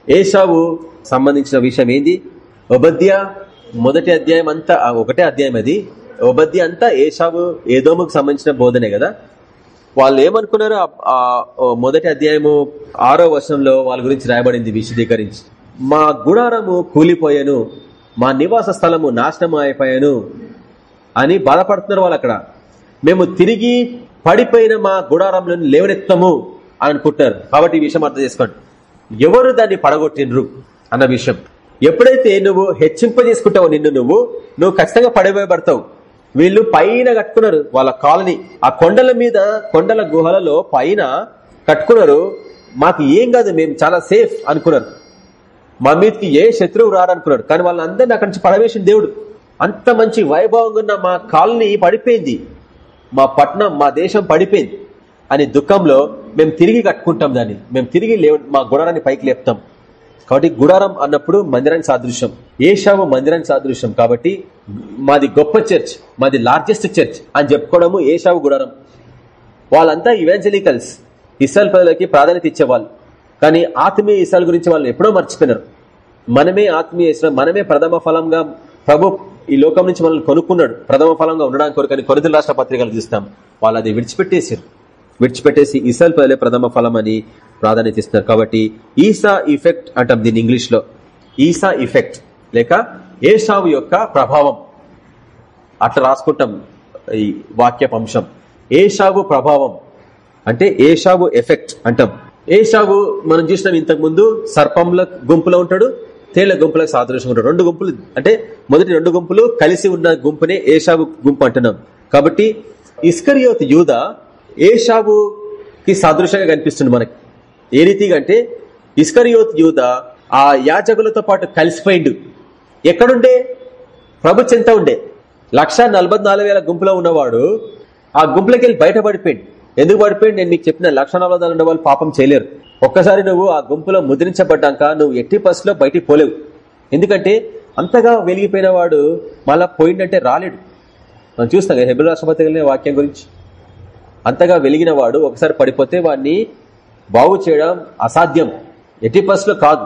ఏషావు సంబంధించిన విషయం ఏంది? ఉబద్య మొదటి అధ్యాయం అంతా ఒకటే అధ్యాయం అది. ఉబద్య అంతా ఏషావు ఏదోముకు సంబంధించిన బోధనే కదా. వాళ్ళు ఏమనుకున్నారు ఆ- మొదటి అధ్యాయము ఆరో వర్షంలో వాళ్ళ గురించి రాయబడింది విశదీకరించి. మా గుడారము కూలిపోయాను మా నివాస స్థలము నాశనం అయిపోయాను అని బాధపడుతున్నారు వాళ్ళు అక్కడ. మేము తిరిగి పడిపోయిన మా గుడారంలో లేవనెత్తము అని అనుకుంటున్నారు. కాబట్టి ఈ విషయం అర్థం చేసుకోండి. ఎవరు దాన్ని పడగొట్టినరు అన్న విషయం. ఎప్పుడైతే నువ్వు హెచ్చింపజేసుకుంటావో నిన్ను నువ్వు నువ్వు ఖచ్చితంగా పడిపోయబడతావు వీళ్ళు పైన కట్టుకున్నారు. వాళ్ళ కాలనీ. ఆ కొండల మీద కొండల గుహలలో పైన కట్టుకున్నారు. మాకు ఏం కాదు మేము చాలా సేఫ్ అనుకున్నారు. మా మీదకి ఏ శత్రువు రారనుకున్నాడు కానీ వాళ్ళందరినీ అక్కడి నుంచి పడవేసిన దేవుడు. అంత మంచి వైభవంగా ఉన్న మా కాలనీ పడిపోయింది. మా పట్నం మా దేశం పడిపోయింది. అని దుఃఖంలో మేము తిరిగి కట్టుకుంటాం దాన్ని. మేము తిరిగి లేవు మా గుడారాన్ని పైకి లేపుతాం. కాబట్టి గుడారం అన్నప్పుడు మందిరానికి సాదృశ్యం. ఏషావు మందిరానికి సాదృశ్యం కాబట్టి మాది గొప్ప చర్చ్ మాది లార్జెస్ట్ చర్చ్ అని చెప్పుకోవడము ఏషావు గుడారం. వాళ్ళంతా ఇవాంజలికల్స్ ఇస్రాయల్ ప్రజలకి ప్రాధాన్యత ఇచ్చేవాళ్ళు. కానీ ఆత్మీయ ఇస్రాయల్ గురించి వాళ్ళు ఎప్పుడో మర్చిపోయినారు. మనమే ఆత్మీయ ఇస్రాయల్ మనమే ప్రథమ ఫలంగా ప్రభు ఈ లోకం నుంచి మనల్ని కొనుక్కున్నాడు. ప్రథమ ఫలంగా ఉండడానికి కొరకని కొరితల రాష్ట్ర పత్రికలు చూస్తాం. వాళ్ళు అది విడిచిపెట్టేసారు విడిచిపెట్టేసి ఇస్రాయల్ పదలే ప్రథమ ఫలం అని ప్రాధాన్యత ఇస్తున్నారు. కాబట్టి ఈసా ఇఫెక్ట్ అంటాం దీని ఇంగ్లీష్లో ఈసా ఇఫెక్ట్ లేక ఏషావు యొక్క ప్రభావం. అట్లా రాసుకుంటాం ఈ వాక్యపు అంశం. ఏషావు ప్రభావం. అంటే ఏషావు ఎఫెక్ట్ అంటాం. ఏషావు మనం చూసినాం ఇంతకు ముందు సర్పంల గుంపులో ఉంటాడు తేళ్ళ గుంపులకు సాదృశ్యం ఉంటాడు. రెండు గుంపులు అంటే మొదటి రెండు గుంపులు కలిసి ఉన్న గుంపునే ఏషావు గుంపు అంటున్నాం. కాబట్టి ఇస్కరియోత్ యూధ ఏషాబుకి సాదృశ్యంగా కనిపిస్తుంది మనకి. ఏ రీతిగా అంటే ఇస్కరియోత్ యూద ఆ యాచకులతో పాటు కలిసిపోయిండు. ఎక్కడుండే? ప్రభు చెంత ఉండే. లక్ష వేల గుంపులో ఉన్నవాడు ఆ గుంపులకి వెళ్ళి బయట పడిపోయింది ఎందుకు పడిపోయింది నేను మీకు చెప్పిన లక్ష నలభై ఉన్న వాళ్ళు పాపం చేయలేరు. ఒక్కసారి నువ్వు ఆ గుంపులో ముద్రించబడ్డాక నువ్వు ఎట్టి బస్సులో బయటికి పోలేవు. ఎందుకంటే అంతగా వెలిగిపోయిన వాడు మళ్ళా పోయిందంటే రాలేడు. మనం చూస్తాం హెబిల్ రాష్ట్రపతి వాక్యం గురించి. అంతగా వెలిగిన వాడు ఒకసారి పడిపోతే వాడిని బాగు చేయడం అసాధ్యం. ఎట్టి బస్సులో కాదు.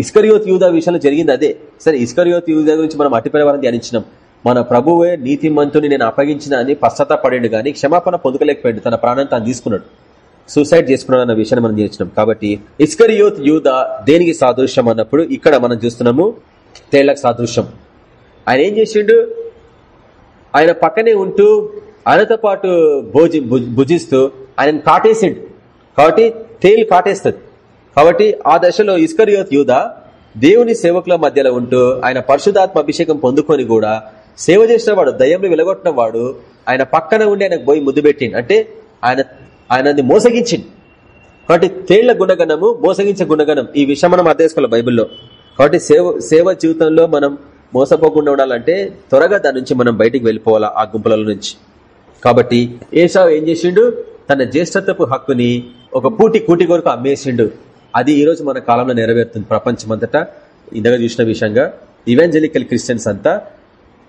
ఇస్కరియోత్ యూదా విషయంలో జరిగింది అదే. సరే ఇస్కరియోత్ యూదా గురించి మనం అట్టి పరివారం ధ్యానించినాం. మన ప్రభువే నీతిమంతుని నేను అప్పగించిన అని పశ్చాత్తాపడిండు కానీ క్షమాపణ పొందుకోలేకపోయాడు. తన ప్రాణాన్ని తాను తీసుకున్నాడు. సూసైడ్ చేసుకున్నాడు అన్న విషయాన్ని మనం చేసినాం కాబట్టి ఇస్కరియోత్ యూదా దేనికి సాదృశ్యం అన్నప్పుడు ఇక్కడ మనం చూస్తున్నాము తేళ్ళకు సాదృశ్యం. ఆయన ఏం చేసిండు? ఆయన పక్కనే ఉంటూ ఆయనతో పాటు భోజి భుజిస్తూ ఆయన కాటేసిండు. కాబట్టి తేలు కాటేస్తుంది. కాబట్టి ఆ దశలో ఇస్కరియోత్ యూధ దేవుని సేవకుల మధ్యలో ఉంటూ ఆయన పరిశుధాత్మ అభిషేకం పొందుకొని కూడా సేవ చేసిన వాడు దయ్యంలో వెలగొట్టిన వాడు ఆయన పక్కన ఉండి ఆయనకు పోయి ముద్దు పెట్టిండు. అంటే ఆయన ఆయనని మోసగించిండు. కాబట్టి తేళ్ళ గుణగణము మోసగించే గుణగణం ఈ విషయం మనం అర్థం చేసుకోవాలి బైబిల్లో. కాబట్టి సేవ సేవ జీవితంలో మనం మోసపోకుండా ఉండాలంటే త్వరగా దాని నుంచి మనం బయటికి వెళ్ళిపోవాలా ఆ గుంపుల నుంచి. కాబట్టి ఏసావు ఏం చేసిండు? తన జ్యేష్ఠత్వపు హక్కుని ఒక పూటి కూటి కొరకు అమ్మేసిండు. అది ఈ రోజు మన కాలంలో నెరవేరుతుంది ప్రపంచమంతటా. ఇందాక చూసిన విషయంగా ఇవాంజలికల్ క్రిస్టియన్స్ అంతా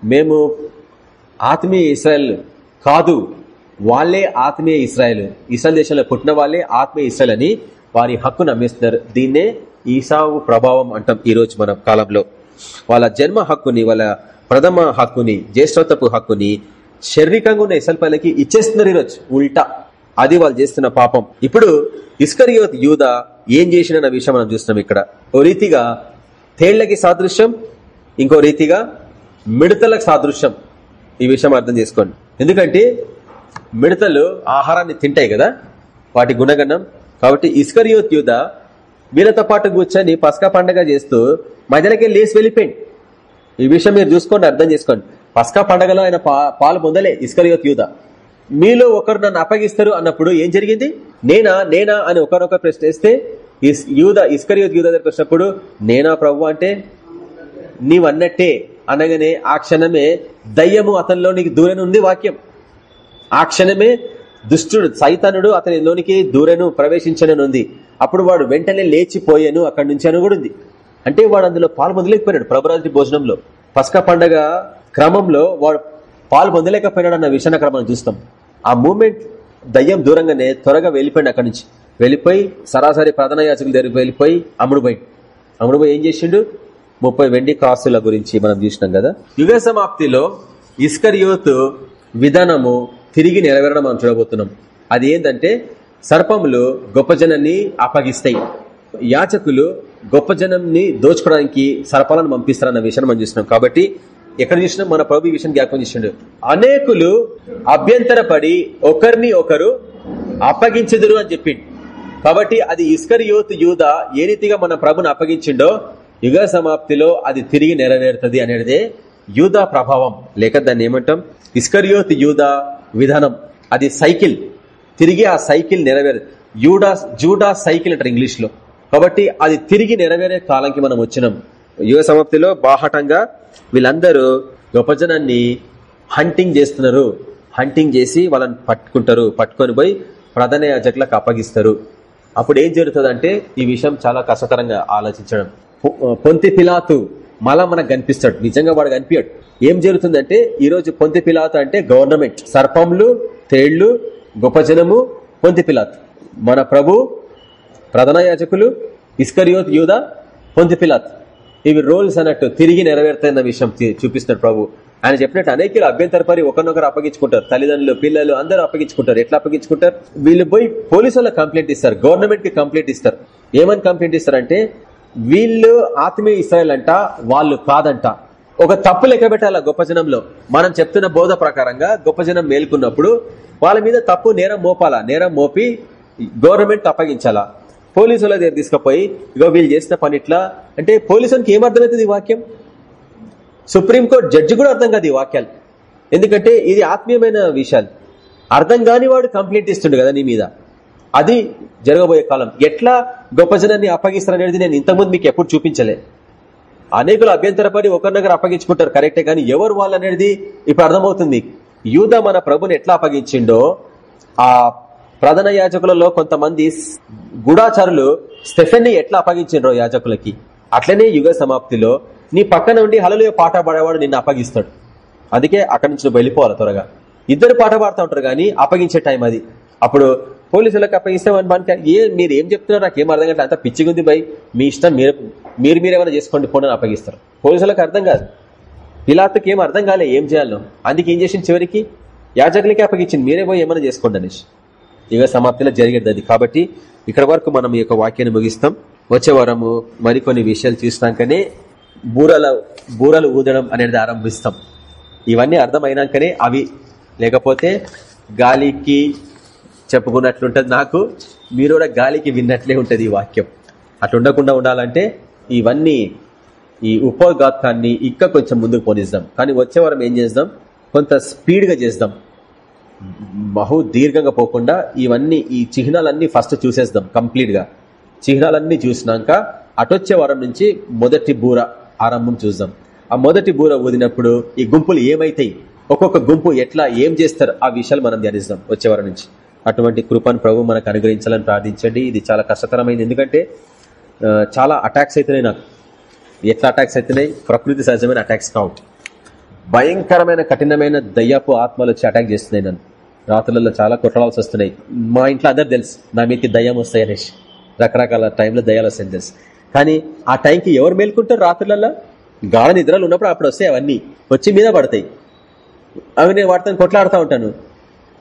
మేము ఆత్మీయ ఇస్రాయల్ కాదు వాళ్ళే ఆత్మీయ ఇస్రాయల్. ఇస్రాయల్ దేశంలో పుట్టిన వాళ్ళే ఆత్మీయ ఇస్రాయల్ అని వారి హక్కును అమ్మేస్తున్నారు. దీన్నే ఈసావు ప్రభావం అంటాం ఈ రోజు మన కాలంలో. వాళ్ళ జన్మ హక్కుని వాళ్ళ ప్రథమ హక్కుని జ్యేష్ఠత్వపు హక్కుని శారీరకంగా ఉన్న ఇసల్పల్లకి ఇచ్చేస్తున్నారు ఈరోజు. ఉల్టా. అది వాళ్ళు చేస్తున్న పాపం. ఇప్పుడు ఇస్కరియోత్ యూద ఏం చేసిన విషయం మనం చూస్తున్నాం ఇక్కడ. ఓ రీతిగా తేళ్ళకి సాదృశ్యం ఇంకో రీతిగా మిడతలకు సాదృశ్యం. ఈ విషయం అర్థం చేసుకోండి. ఎందుకంటే మిడతలు ఆహారాన్ని తింటాయి కదా వాటి గుణగణం. కాబట్టి ఇస్కరియోత్ యూద వీళ్ళతో పాటు కూర్చొని పసకా పండగ చేస్తూ మధ్యలోకి లేసి వెళ్ళిపోయింది ఈ విషయం మీరు చూసుకోండి అర్థం చేసుకోండి. పసకా పండగలో ఆయన పాలు పొందలే ఇస్కరియోత్ యూద. మీలో ఒకరు నన్ను అప్పగిస్తారు అన్నప్పుడు ఏం జరిగింది? నేనా నేనా అని ఒకరొకరు ప్రశ్న వేస్తే యూద ఇస్కరియోత్ యూధ దగ్గరికి వచ్చినప్పుడు నేనా ప్రభు అంటే నీవన్నట్టే అనగానే ఆ క్షణమే దయ్యము అతనిలో నీకు దూరం ఉంది వాక్యం. ఆ క్షణమే దుష్టుడు సైతనుడు అతనిలోనికి దూరను ప్రవేశించనుంది. అప్పుడు వాడు వెంటనే లేచిపోయాను అక్కడి నుంచి అని కూడా ఉంది అంటే వాడు అందులో పాల్పొందలేకపోయినాడు ప్రభురాత్రి భోజనంలో. పసక పండగ క్రమంలో వాడు పాలు పొందలేకపోయినాడు అన్న విషయాన్ని అక్కడ మనం చూస్తాం. ఆ మూమెంట్ దయ్యం దూరంగానే త్వరగా వెళ్ళిపోయింది అక్కడి నుంచి. వెళ్ళిపోయి సరాసరి ప్రధాన యాచకుల దగ్గరికి వెళ్ళిపోయి అమ్ముడుపోయి అమ్ముడుపోయి ఏం చేసిండు? ముప్పై వెండి కాసుల గురించి మనం చూసినాం కదా. యుగ సమాప్తిలో ఇస్కరియోత్ విధానము తిరిగి నెరవేరడం మనం చూడబోతున్నాం. అది ఏంటంటే సర్పములు గొప్ప జనాన్ని అప్పగిస్తాయి. యాచకులు గొప్ప జనంని దోచుకోవడానికి సర్పాలను పంపిస్తారన్న విషయాన్ని మనం చూసినాం. కాబట్టి ఎక్కడ చూసినా మన ప్రభు విషయం జ్ఞాపకం చేసిండు. అనేకులు అభ్యంతరపడి ఒకరిని ఒకరు అప్పగించదురు అని చెప్పిండు. కాబట్టి అది ఇస్కర్ యూత్ యూద ఏ రీతిగా మన ప్రభుని అప్పగించిండో యుగ సమాప్తిలో అది తిరిగి నెరవేరుతుంది అనేది యూదా ప్రభావం. లేక దాన్ని ఏమంటాం? ఇస్కరియోత్ యూదా విధానం. అది సైకిల్. తిరిగి ఆ సైకిల్ నెరవేరు యూడా జూడా సైకిల్ అంటారు ఇంగ్లీష్లో కాబట్టి అది తిరిగి నెరవేరే కాలంకి మనం వచ్చినాం. యుగ సమాప్తిలో బాహటంగా వీళ్ళందరూ గొప్ప జనాన్ని హంటింగ్ చేస్తున్నారు. హంటింగ్ చేసి వాళ్ళని పట్టుకుంటారు. పట్టుకొని పోయి ప్రధాన యాజకులకు అప్పగిస్తారు. అప్పుడు ఏం జరుగుతుందంటే ఈ విషయం చాలా కష్టతరంగా ఆలోచించడం. పొంతి పిలాతు మళ్ళా మనకు కనిపిస్తాడు. నిజంగా వాడు కనిపించాడు. ఏం జరుగుతుందంటే ఈరోజు పొంతి పిలాతు అంటే గవర్నమెంట్. సర్పంలు తేళ్ళు గొప్ప జనము పొంతి పిలాత్. మన ప్రభు ప్రధాన యాజకులు ఇస్కరియోత్ యూద పొంతి పిలాత్. ఇవి రోల్స్ అన్నట్టు తిరిగి నెరవేరుతాయన్న విషయం చూపిస్తాడు ప్రభు. ఆయన చెప్పినట్టు అనేకలు అభ్యంతరపరి ఒకరినొకరు అప్పగించుకుంటారు. తల్లిదండ్రులు పిల్లలు అందరూ అప్పగించుకుంటారు. ఎట్లా అప్పగించుకుంటారు? వీళ్ళు పోయి పోలీసు కంప్లైంట్ ఇస్తారు. గవర్నమెంట్కి కంప్లైంట్ ఇస్తారు. ఏమని కంప్లైంట్ ఇస్తారంటే వీళ్ళు ఆత్మీయ ఇస్రాయల్ అంట వాళ్ళు కాదంట. ఒక తప్పు లెక్క పెట్టాల గొప్ప జనంలో? మనం చెప్తున్న బోధ ప్రకారంగా గొప్ప జనం మేల్కొన్నప్పుడు వాళ్ళ మీద తప్పు నేరం మోపాలా? నేరం మోపి గవర్నమెంట్ అప్పగించాలా? పోలీసుల దగ్గర తీసుకుపోయి ఇగో వీళ్ళు చేసిన పని ఇట్లా. అంటే పోలీసులకి ఏమర్థమవుతుంది ఈ వాక్యం? సుప్రీంకోర్టు జడ్జి కూడా అర్థం కాదు ఈ వాక్యాలు. ఎందుకంటే ఇది ఆత్మీయమైన విషయాలు. అర్థం కాని వాడు కంప్లైంట్ ఇస్తుండే కదా నీ మీద. అది జరగబోయే కాలం. ఎట్లా గొప్ప జనాన్ని అప్పగిస్తారనేది నేను ఇంతకుముందు మీకు ఎప్పుడు చూపించలే. అనేకులు అభ్యంతరపడి ఒకరినొకరు అప్పగించుకుంటారు కరెక్టే కానీ ఎవరు వాళ్ళు అనేది ఇప్పుడు అర్థమవుతుంది. యూదా మన ప్రభుని ఎట్లా అప్పగించిండో ఆ ప్రధాన యాజకులలో కొంతమంది గూఢాచారులు స్టెఫెన్ని ఎట్లా అప్పగించిండ్రో యాజకులకి. అట్లనే యుగ సమాప్తిలో నీ పక్కన ఉండి హలలుయ పాట పాడేవాడు నిన్ను అప్పగిస్తాడు. అందుకే అక్కడి నుంచి వెళ్ళిపోవాలి త్వరగా. ఇద్దరు పాట పాడుతూ ఉంటారు కానీ అప్పగించే టైం అది. అప్పుడు పోలీసులకు అప్పగిస్తే మనకి ఏ మీరు ఏం చెప్తున్నారు నాకు ఏం అర్థం కాదు అంత పిచ్చిగుంది భయ్. మీ ఇష్టం మీరు మీరు మీరేమైనా చేసుకోండి పోనీ అప్పగిస్తారు. పోలీసులకు అర్థం కాదు. పిలాత్కి ఏం అర్థం కాలే ఏం చేయాలో. అందుకే ఏం చేసింది చివరికి? యాజకులకే అప్పగించింది. మీరే పోయి ఏమైనా చేసుకోండి అనేసి యుగ సమాప్తిలో జరిగేది అది. కాబట్టి ఇక్కడ వరకు మనం ఈ యొక్క వాక్యాన్ని ముగిస్తాం. వచ్చే వారము మరికొన్ని విషయాలు చూసినాకనే బూరల బూరలు ఊదడం అనేది ఆరంభిస్తాం. ఇవన్నీ అర్థమైనాకనే అవి లేకపోతే గాలికి చెప్పుకున్నట్లుంటది నాకు మీరు కూడా గాలికి విన్నట్లే ఉంటుంది ఈ వాక్యం. అట్లా ఉండకుండా ఉండాలంటే ఇవన్నీ ఈ ఉపోద్ఘాతాన్ని ఇంకా కొంచెం ముందుకు పోనిద్దాం. కానీ వచ్చే వారం ఏం చేద్దాం? కొంత స్పీడ్గా చేద్దాం. బహు దీర్ఘంగా పోకుండా ఇవన్నీ ఈ చిహ్నాలన్నీ ఫస్ట్ చూసేద్దాం కంప్లీట్గా. చిహ్నాలన్నీ చూసినాక అటొచ్చే వారం నుంచి మొదటి బూర ఆరంభం చూద్దాం. ఆ మొదటి బూర ఊదినప్పుడు ఈ గుంపులు ఏమైతాయి? ఒక్కొక్క గుంపు ఎట్లా ఏం చేస్తారు? ఆ విషయాలు మనం ధ్యానిస్తాం వచ్చే వారం నుంచి. అటువంటి కృపను ప్రభు మనకు అనుగ్రహించాలని ప్రార్థించండి. ఇది చాలా కష్టతరమైంది. ఎందుకంటే చాలా అటాక్స్ అవుతున్నాయి నాకు. ఎట్లా అటాక్స్ అవుతున్నాయి ప్రకృతి సహజమైన అటాక్స్ కావు. భయంకరమైన కఠినమైన దయ్యపు ఆత్మలు వచ్చి అటాక్ చేస్తున్నాయి నన్ను. రాత్రులలో చాలా కొట్టడాల్సి వస్తున్నాయి. మా ఇంట్లో అందరు తెలుసు నా మీదకి దయ్యం వస్తాయి అనేసి. రకరకాల టైంలో దయ్యాలు వస్తాయని తెలుసు. కానీ ఆ టైంకి ఎవరు మేల్కుంటారు రాత్రులలో గాఢ నిద్రలు ఉన్నప్పుడు అప్పుడు వస్తాయి అవన్నీ. వచ్చి మీద పడతాయి. అవి నేను వాటితో కొట్లాడుతూ ఉంటాను.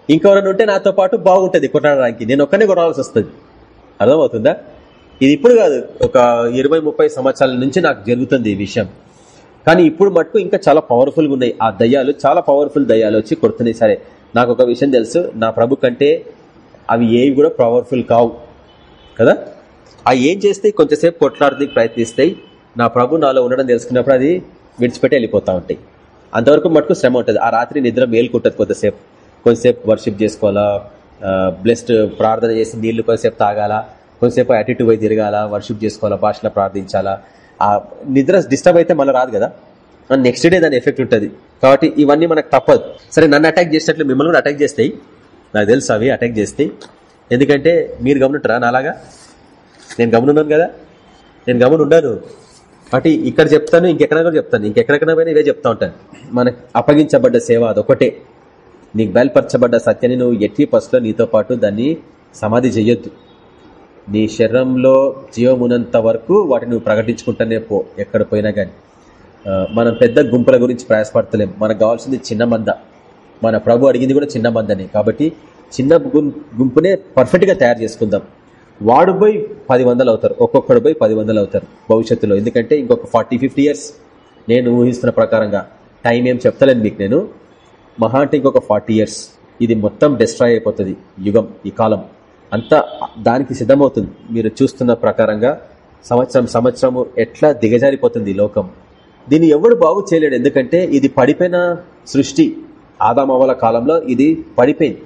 ఇంకెవరైనా ఉంటే నాతో పాటు బాగుంటుంది కొట్లాడడానికి. నేను ఒక్కనే కొట్టాల్సి వస్తుంది. అర్థమవుతుందా? ఇది ఇప్పుడు కాదు ఒక ఇరవై ముప్పై సంవత్సరాల నుంచి నాకు జరుగుతుంది ఈ విషయం. కానీ ఇప్పుడు మట్టుకు ఇంకా చాలా పవర్ఫుల్గా ఉన్నాయి. ఆ దయ్యాలు చాలా పవర్ఫుల్ దయ్యాలు వచ్చి కొడుతున్నాయి. సరే నాకు ఒక విషయం తెలుసు. నా ప్రభు కంటే అవి ఏవి కూడా పవర్ఫుల్ కావు. కదా? ఆ ఏం చేస్తే కొంచెంసేపు కొట్లాడడానికి ప్రయత్నిస్తాయి నా ప్రభు నాలో ఉండడం తెలుసుకున్నప్పుడు అది విడిచిపెట్టి వెళ్ళిపోతా ఉంటాయి. అంతవరకు మటుకు శ్రమ ఉంటుంది. ఆ రాత్రి నిద్ర మేలుకుంటుంది కొంతసేపు కొంతసేపు వర్షిప్ చేసుకోవాలా? బ్లెస్డ్ ప్రార్థన చేసి నీళ్ళు కొంతసేపు తాగాల? కొంతసేపు అటు పోయి తిరగాల? వర్షిప్ చేసుకోవాలా? భాషలో ప్రార్థించాలా? ఆ నిద్ర డిస్టర్బ్ అయితే మళ్ళీ రాదు కదా? నెక్స్ట్ డే దాని ఎఫెక్ట్ ఉంటుంది. కాబట్టి ఇవన్నీ మనకు తప్పదు. సరే నన్ను అటాక్ చేసినట్లు మిమ్మల్ని కూడా అటాక్ చేస్తాయి. నాకు తెలుసు అవి అటాక్ చేస్తాయి. ఎందుకంటే మీరు గమనుంటారా నాలాగా? నేను గమనున్నాను కదా? నేను గమను ఉండను కాబట్టి ఇక్కడ చెప్తాను ఇంకెక్కడ కూడా చెప్తాను. ఇంకెక్కడెక్కడ పోయినా ఇవే చెప్తా ఉంటాను. మనకు అప్పగించబడ్డ సేవ అదొకటే. నీకు బయలుపరచబడ్డ సత్యాన్ని నువ్వు ఎట్టి పసులో నీతో పాటు దాన్ని సమాధి చెయ్యొద్దు నీ శరీరంలో జీవమునంత వరకు వాటిని నువ్వు ప్రకటించుకుంటానే పో ఎక్కడ పోయినా కానీ మనం పెద్ద గుంపుల గురించి ప్రయాసపడతలేం. మనకు కావాల్సింది చిన్న మంద. మన ప్రభు అడిగింది కూడా చిన్న మందనే. కాబట్టి చిన్న గుంపునే పర్ఫెక్ట్గా తయారు చేసుకుందాం. వాడు పోయి పది వందలు అవుతారు. ఒక్కొక్కడు పోయి పది వందలు అవుతారు భవిష్యత్తులో. ఎందుకంటే ఇంకొక ఫార్టీ ఫిఫ్టీ ఇయర్స్ నేను ఊహిస్తున్న ప్రకారంగా టైం ఏం చెప్తలేను మీకు నేను. మహా అంటే ఇంకొక ఫార్టీ ఇయర్స్. ఇది మొత్తం డిస్ట్రాయ్ అయిపోతుంది యుగం ఈ కాలం. అంతా దానికి సిద్ధమవుతుంది. మీరు చూస్తున్న ప్రకారంగా సంవత్సరం సంవత్సరము ఎట్లా దిగజారిపోతుంది లోకం. దీన్ని ఎవడు బాగు చేయలేడు. ఎందుకంటే ఇది పడిపోయిన సృష్టి. ఆదామవల కాలంలో ఇది పడిపోయింది.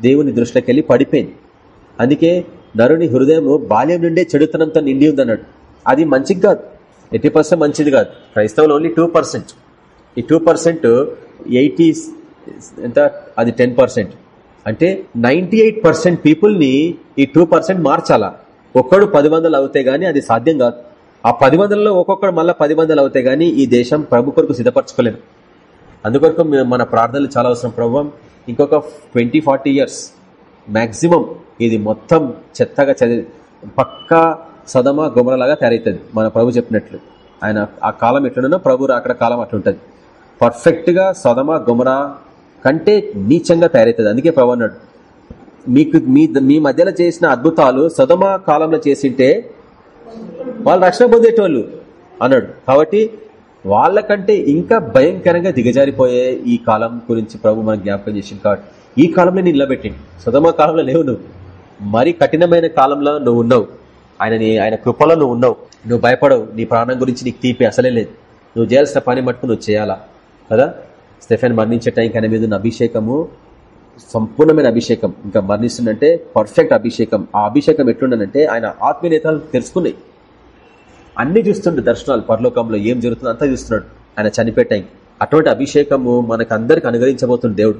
దేవుని దృష్టికి వెళ్ళి పడిపోయింది. అందుకే నరుని హృదయం బాల్యం నుండే చెడుతనంతో నిండి ఉందన్నాడు. అది మంచిది కాదు. ఎయిటీ పర్సెంట్ మంచిది కాదు. క్రైస్తవులు ఓన్లీ టూ పర్సెంట్. ఈ టూ పర్సెంట్ ఎయిటీ ఎంత? అది టెన్ పర్సెంట్. అంటే నైన్టీ ఎయిట్ పర్సెంట్ పీపుల్ని ఈ టూ పర్సెంట్ మార్చాలా? ఒక్కడు పది వందలు అవుతే గానీ అది సాధ్యం కాదు. ఆ పది మందిలో ఒక్కొక్కడు మళ్ళీ పది మందిలు అవుతాయి కానీ ఈ దేశం ప్రభు కొరకు సిద్ధపరచుకోలేము అందుకొరకు మన ప్రార్థనలు చాలా అవసరం. ప్రభు ఇంకొక ట్వంటీ ఫార్టీ ఇయర్స్ మ్యాక్సిమం ఇది మొత్తం చెత్తగా చదివి పక్కా సదమ గుమరలాగా తయారవుతుంది మన ప్రభు చెప్పినట్లు. ఆయన ఆ కాలం ఎట్లున్నా ప్రభు అక్కడ కాలం అట్లుంటుంది. పర్ఫెక్ట్గా సదమ గుమరా కంటే నీచంగా తయారవుతుంది అందుకే ప్రభు అన్నాడు మీకు మీ మీ మధ్యలో చేసిన అద్భుతాలు సదమ కాలంలో చేసింటే వాళ్ళు రక్షణ పొందేటోళ్ళు అన్నాడు. కాబట్టి వాళ్ళకంటే ఇంకా భయంకరంగా దిగజారిపోయే ఈ కాలం గురించి ప్రభు మనం జ్ఞాపకం చేసింది కాబట్టి ఈ కాలంలో నేను నిలబెట్టింది సుధమ కాలంలో లేవు నువ్వు. మరి కఠినమైన కాలంలో నువ్వు ఉన్నావు. ఆయన ఆయన కృపలో నువ్వు ఉన్నావు. నువ్వు భయపడవు. నీ ప్రాణం గురించి నీకు తీపి అసలే లేదు. నువ్వు చేయాల్సిన పని మట్టుకు నువ్వు చేయాలా? కదా? స్టెఫెన్ మరణించే టైంకి ఆయన మీద అభిషేకము సంపూర్ణమైన అభిషేకం. ఇంకా మరణిస్తుందంటే పర్ఫెక్ట్ అభిషేకం. ఆ అభిషేకం ఎట్లుండనంటే ఆయన ఆత్మీయతలు తెలుసుకున్నాయి. అన్ని చూస్తుండే దర్శనాలు పరలోకంలో ఏం జరుగుతుందో అంతా చూస్తున్నాడు. ఆయన చనిపోయే టైం. అటువంటి అభిషేకము మనకు అందరికి అనుగ్రహించబోతుంది దేవుడు.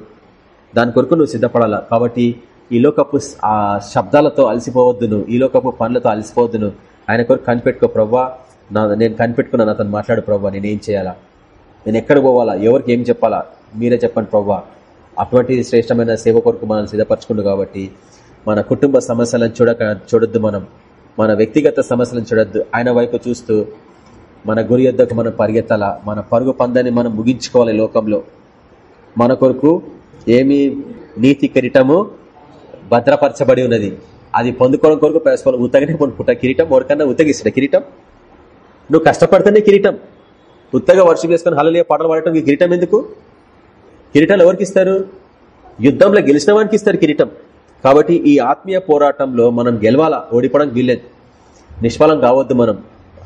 దాని కొరకు నువ్వు సిద్ధపడాలా? కాబట్టి ఈ లోకపు ఆ శబ్దాలతో అలసిపోవద్దును ఈ లోకపు పనులతో అలసిపోవద్దును ఆయన కొరకు కనిపెట్టుకో ప్రవ్వా. నా నేను కనిపెట్టుకున్నాను అతను మాట్లాడు ప్రవ్వా. నేనేం చేయాలా? నేను ఎక్కడ పోవాలా? ఎవరికి ఏం చెప్పాలా? మీరే చెప్పండి ప్రవ్వా. అటువంటి శ్రేష్టమైన సేవ కొరకు మనం సిద్ధపరచుకుండు కాబట్టి మన కుటుంబ సమస్యలను చూడక చూడొద్దు మనం. మన వ్యక్తిగత సమస్యలను చూడొద్దు. ఆయన వైపు చూస్తూ మన గురి యొద్దకు మనం పరిగెత్తాల మన పరుగు పందాన్ని మనం ముగించుకోవాలి లోకంలో. మన కొరకు ఏమి నీతి కిరీటము భద్రపరచబడి ఉన్నది. అది పొందుకోవడం కొరకు ప్రయాసపడాలి ఉత్తగనే పుట్ట కిరీటం ఎవరికన్నా ఉత్తగిస్తాడు కిరీటం. నువ్వు కష్టపడితేనే కిరీటం. ఉత్తగా వర్షం చేసుకుని హలలియ పాటలు పాడటం కిరీటం ఎందుకు? కిరీటాలు ఎవరికి ఇస్తారు? యుద్ధంలో గెలిచిన వానికి ఇస్తారు కిరీటం. కాబట్టి ఈ ఆత్మీయ పోరాటంలో మనం గెలవాలా? ఓడిపోవడానికి వీల్లేదు. నిష్ఫలం కావద్దు మనం.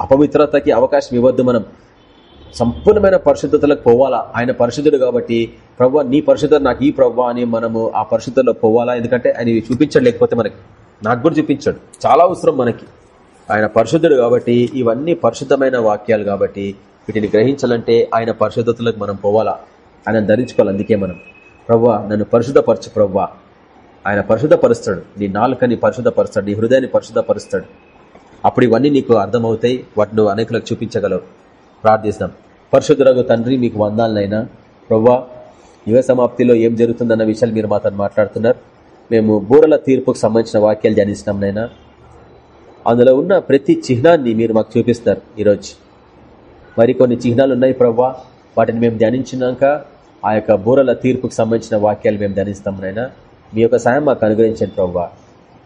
అపవిత్రతకి అవకాశం ఇవ్వద్దు మనం. సంపూర్ణమైన పరిశుద్ధతలకు పోవాలా? ఆయన పరిశుద్ధుడు కాబట్టి ప్రవ్వ నీ పరిశుద్ధ నాకు ఈ ప్రవ్వ అని మనము ఆ పరిశుద్ధంలో పోవాలా? ఎందుకంటే ఆయన చూపించడు లేకపోతే మనకి. నాకు కూడా చూపించాడు. చాలా అవసరం మనకి. ఆయన పరిశుద్ధుడు కాబట్టి ఇవన్నీ పరిశుద్ధమైన వాక్యాలు కాబట్టి వీటిని గ్రహించాలంటే ఆయన పరిశుద్ధతలకు మనం పోవాలా? ఆయన ధరించుకోవాలి అందుకే మనం. ప్రవ్వా నన్ను పరిశుద్ధపరచు ప్రవ్వా ఆయన పరిశుద్ధపరుస్తాడు. నీ నాలుకని పరిశుద్ధపరుస్తాడు. నీ హృదయాన్ని పరిశుద్ధపరుస్తాడు. అప్పుడు ఇవన్నీ నీకు అర్థమవుతాయి. వాటి నువ్వు అనేకులకు చూపించగలవు. ప్రార్థిస్తాం. పరిశుద్ధురగు తండ్రి మీకు వందాలనైనా ప్రవ్వా యువ సమాప్తిలో ఏం జరుగుతుందన్న విషయాలు మీరు మాతో మాట్లాడుతున్నారు. మేము బూరల తీర్పుకు సంబంధించిన వాక్యాలు ధ్యానిస్తున్నాం అందులో ఉన్న ప్రతి చిహ్నాన్ని మీరు మాకు చూపిస్తారు ఈరోజు. మరికొన్ని చిహ్నాలు ఉన్నాయి ప్రవ్వా. వాటిని మేము ధ్యానించినాక ఆ యొక్క బూరల తీర్పుకు సంబంధించిన వాక్యాలు మేము ధ్యానిస్తాం నైనా మీ యొక్క సాయం మాకు అనుగ్రహించండి ప్రవ్వా.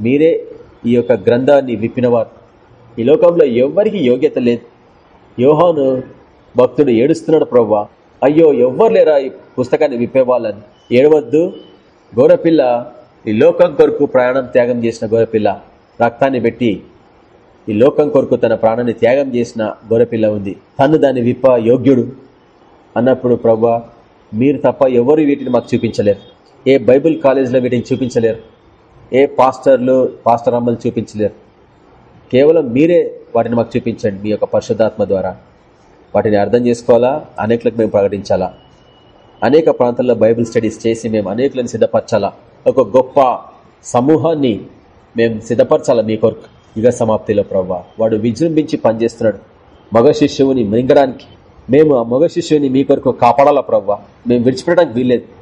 మీరే ఈ యొక్క గ్రంథాన్ని విప్పినవారు. ఈ లోకంలో ఎవ్వరికి యోగ్యత లేదు. యోహాను భక్తుడు ఏడుస్తున్నాడు ప్రవ్వా. అయ్యో ఎవ్వరు లేరా ఈ పుస్తకాన్ని విప్పేవాళ్ళని? ఏడవద్దు. గోరపిల్ల ఈ లోకం కొరకు ప్రయాణం త్యాగం చేసిన గోరపిల్ల రక్తాన్ని పెట్టి ఈ లోకం కొరకు తన ప్రాణాన్ని త్యాగం చేసిన గొర్రెపిల్ల ఉంది. తను దాన్ని విప్ప యోగ్యుడు. అన్నప్పుడు ప్రవ్వా మీరు తప్ప ఎవరు వీటిని మాకు చూపించలేరు. ఏ బైబిల్ కాలేజ్లో వీటిని చూపించలేరు. ఏ పాస్టర్లు పాస్టర్ అమ్మలు చూపించలేరు. కేవలం మీరే వాటిని మాకు చూపించండి మీ యొక్క పరిశుద్ధాత్మ ద్వారా. వాటిని అర్థం చేసుకోవాలా? అనేకులకు మేము ప్రకటించాలా? అనేక ప్రాంతాల్లో బైబిల్ స్టడీస్ చేసి మేము అనేకులను సిద్ధపరచాలా? ఒక గొప్ప సమూహాన్ని మేము సిద్ధపరచాలా మీ కొరకు? యుగ సమాప్తిలో ప్రవ్వా వాడు విజృంభించి పనిచేస్తున్నాడు. మగ శిష్యువుని మింగడానికి మేము ఆ మగ శిష్యుని మీ కొరకు కాపాడాలా ప్రవ్వా? మేము విడిచిపెట్టడానికి వీల్లేదు.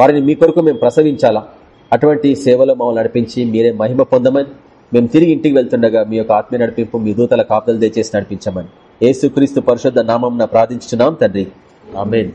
వారిని మీ కొరకు మేము ప్రసవించాలా? అటువంటి సేవలో మమ్మల్ని నడిపించి మీరే మహిమ పొందమని మేము తిరిగి ఇంటికి వెళ్తుండగా మీ యొక్క ఆత్మీయ నడిపింపు మీ దూతల కాపుదలు తెచ్చేసి నడిపించమని. ఏసుక్రీస్తు పరిశుద్ధ నామం ప్రార్థించున్నాం తండ్రి. ఆమెన్.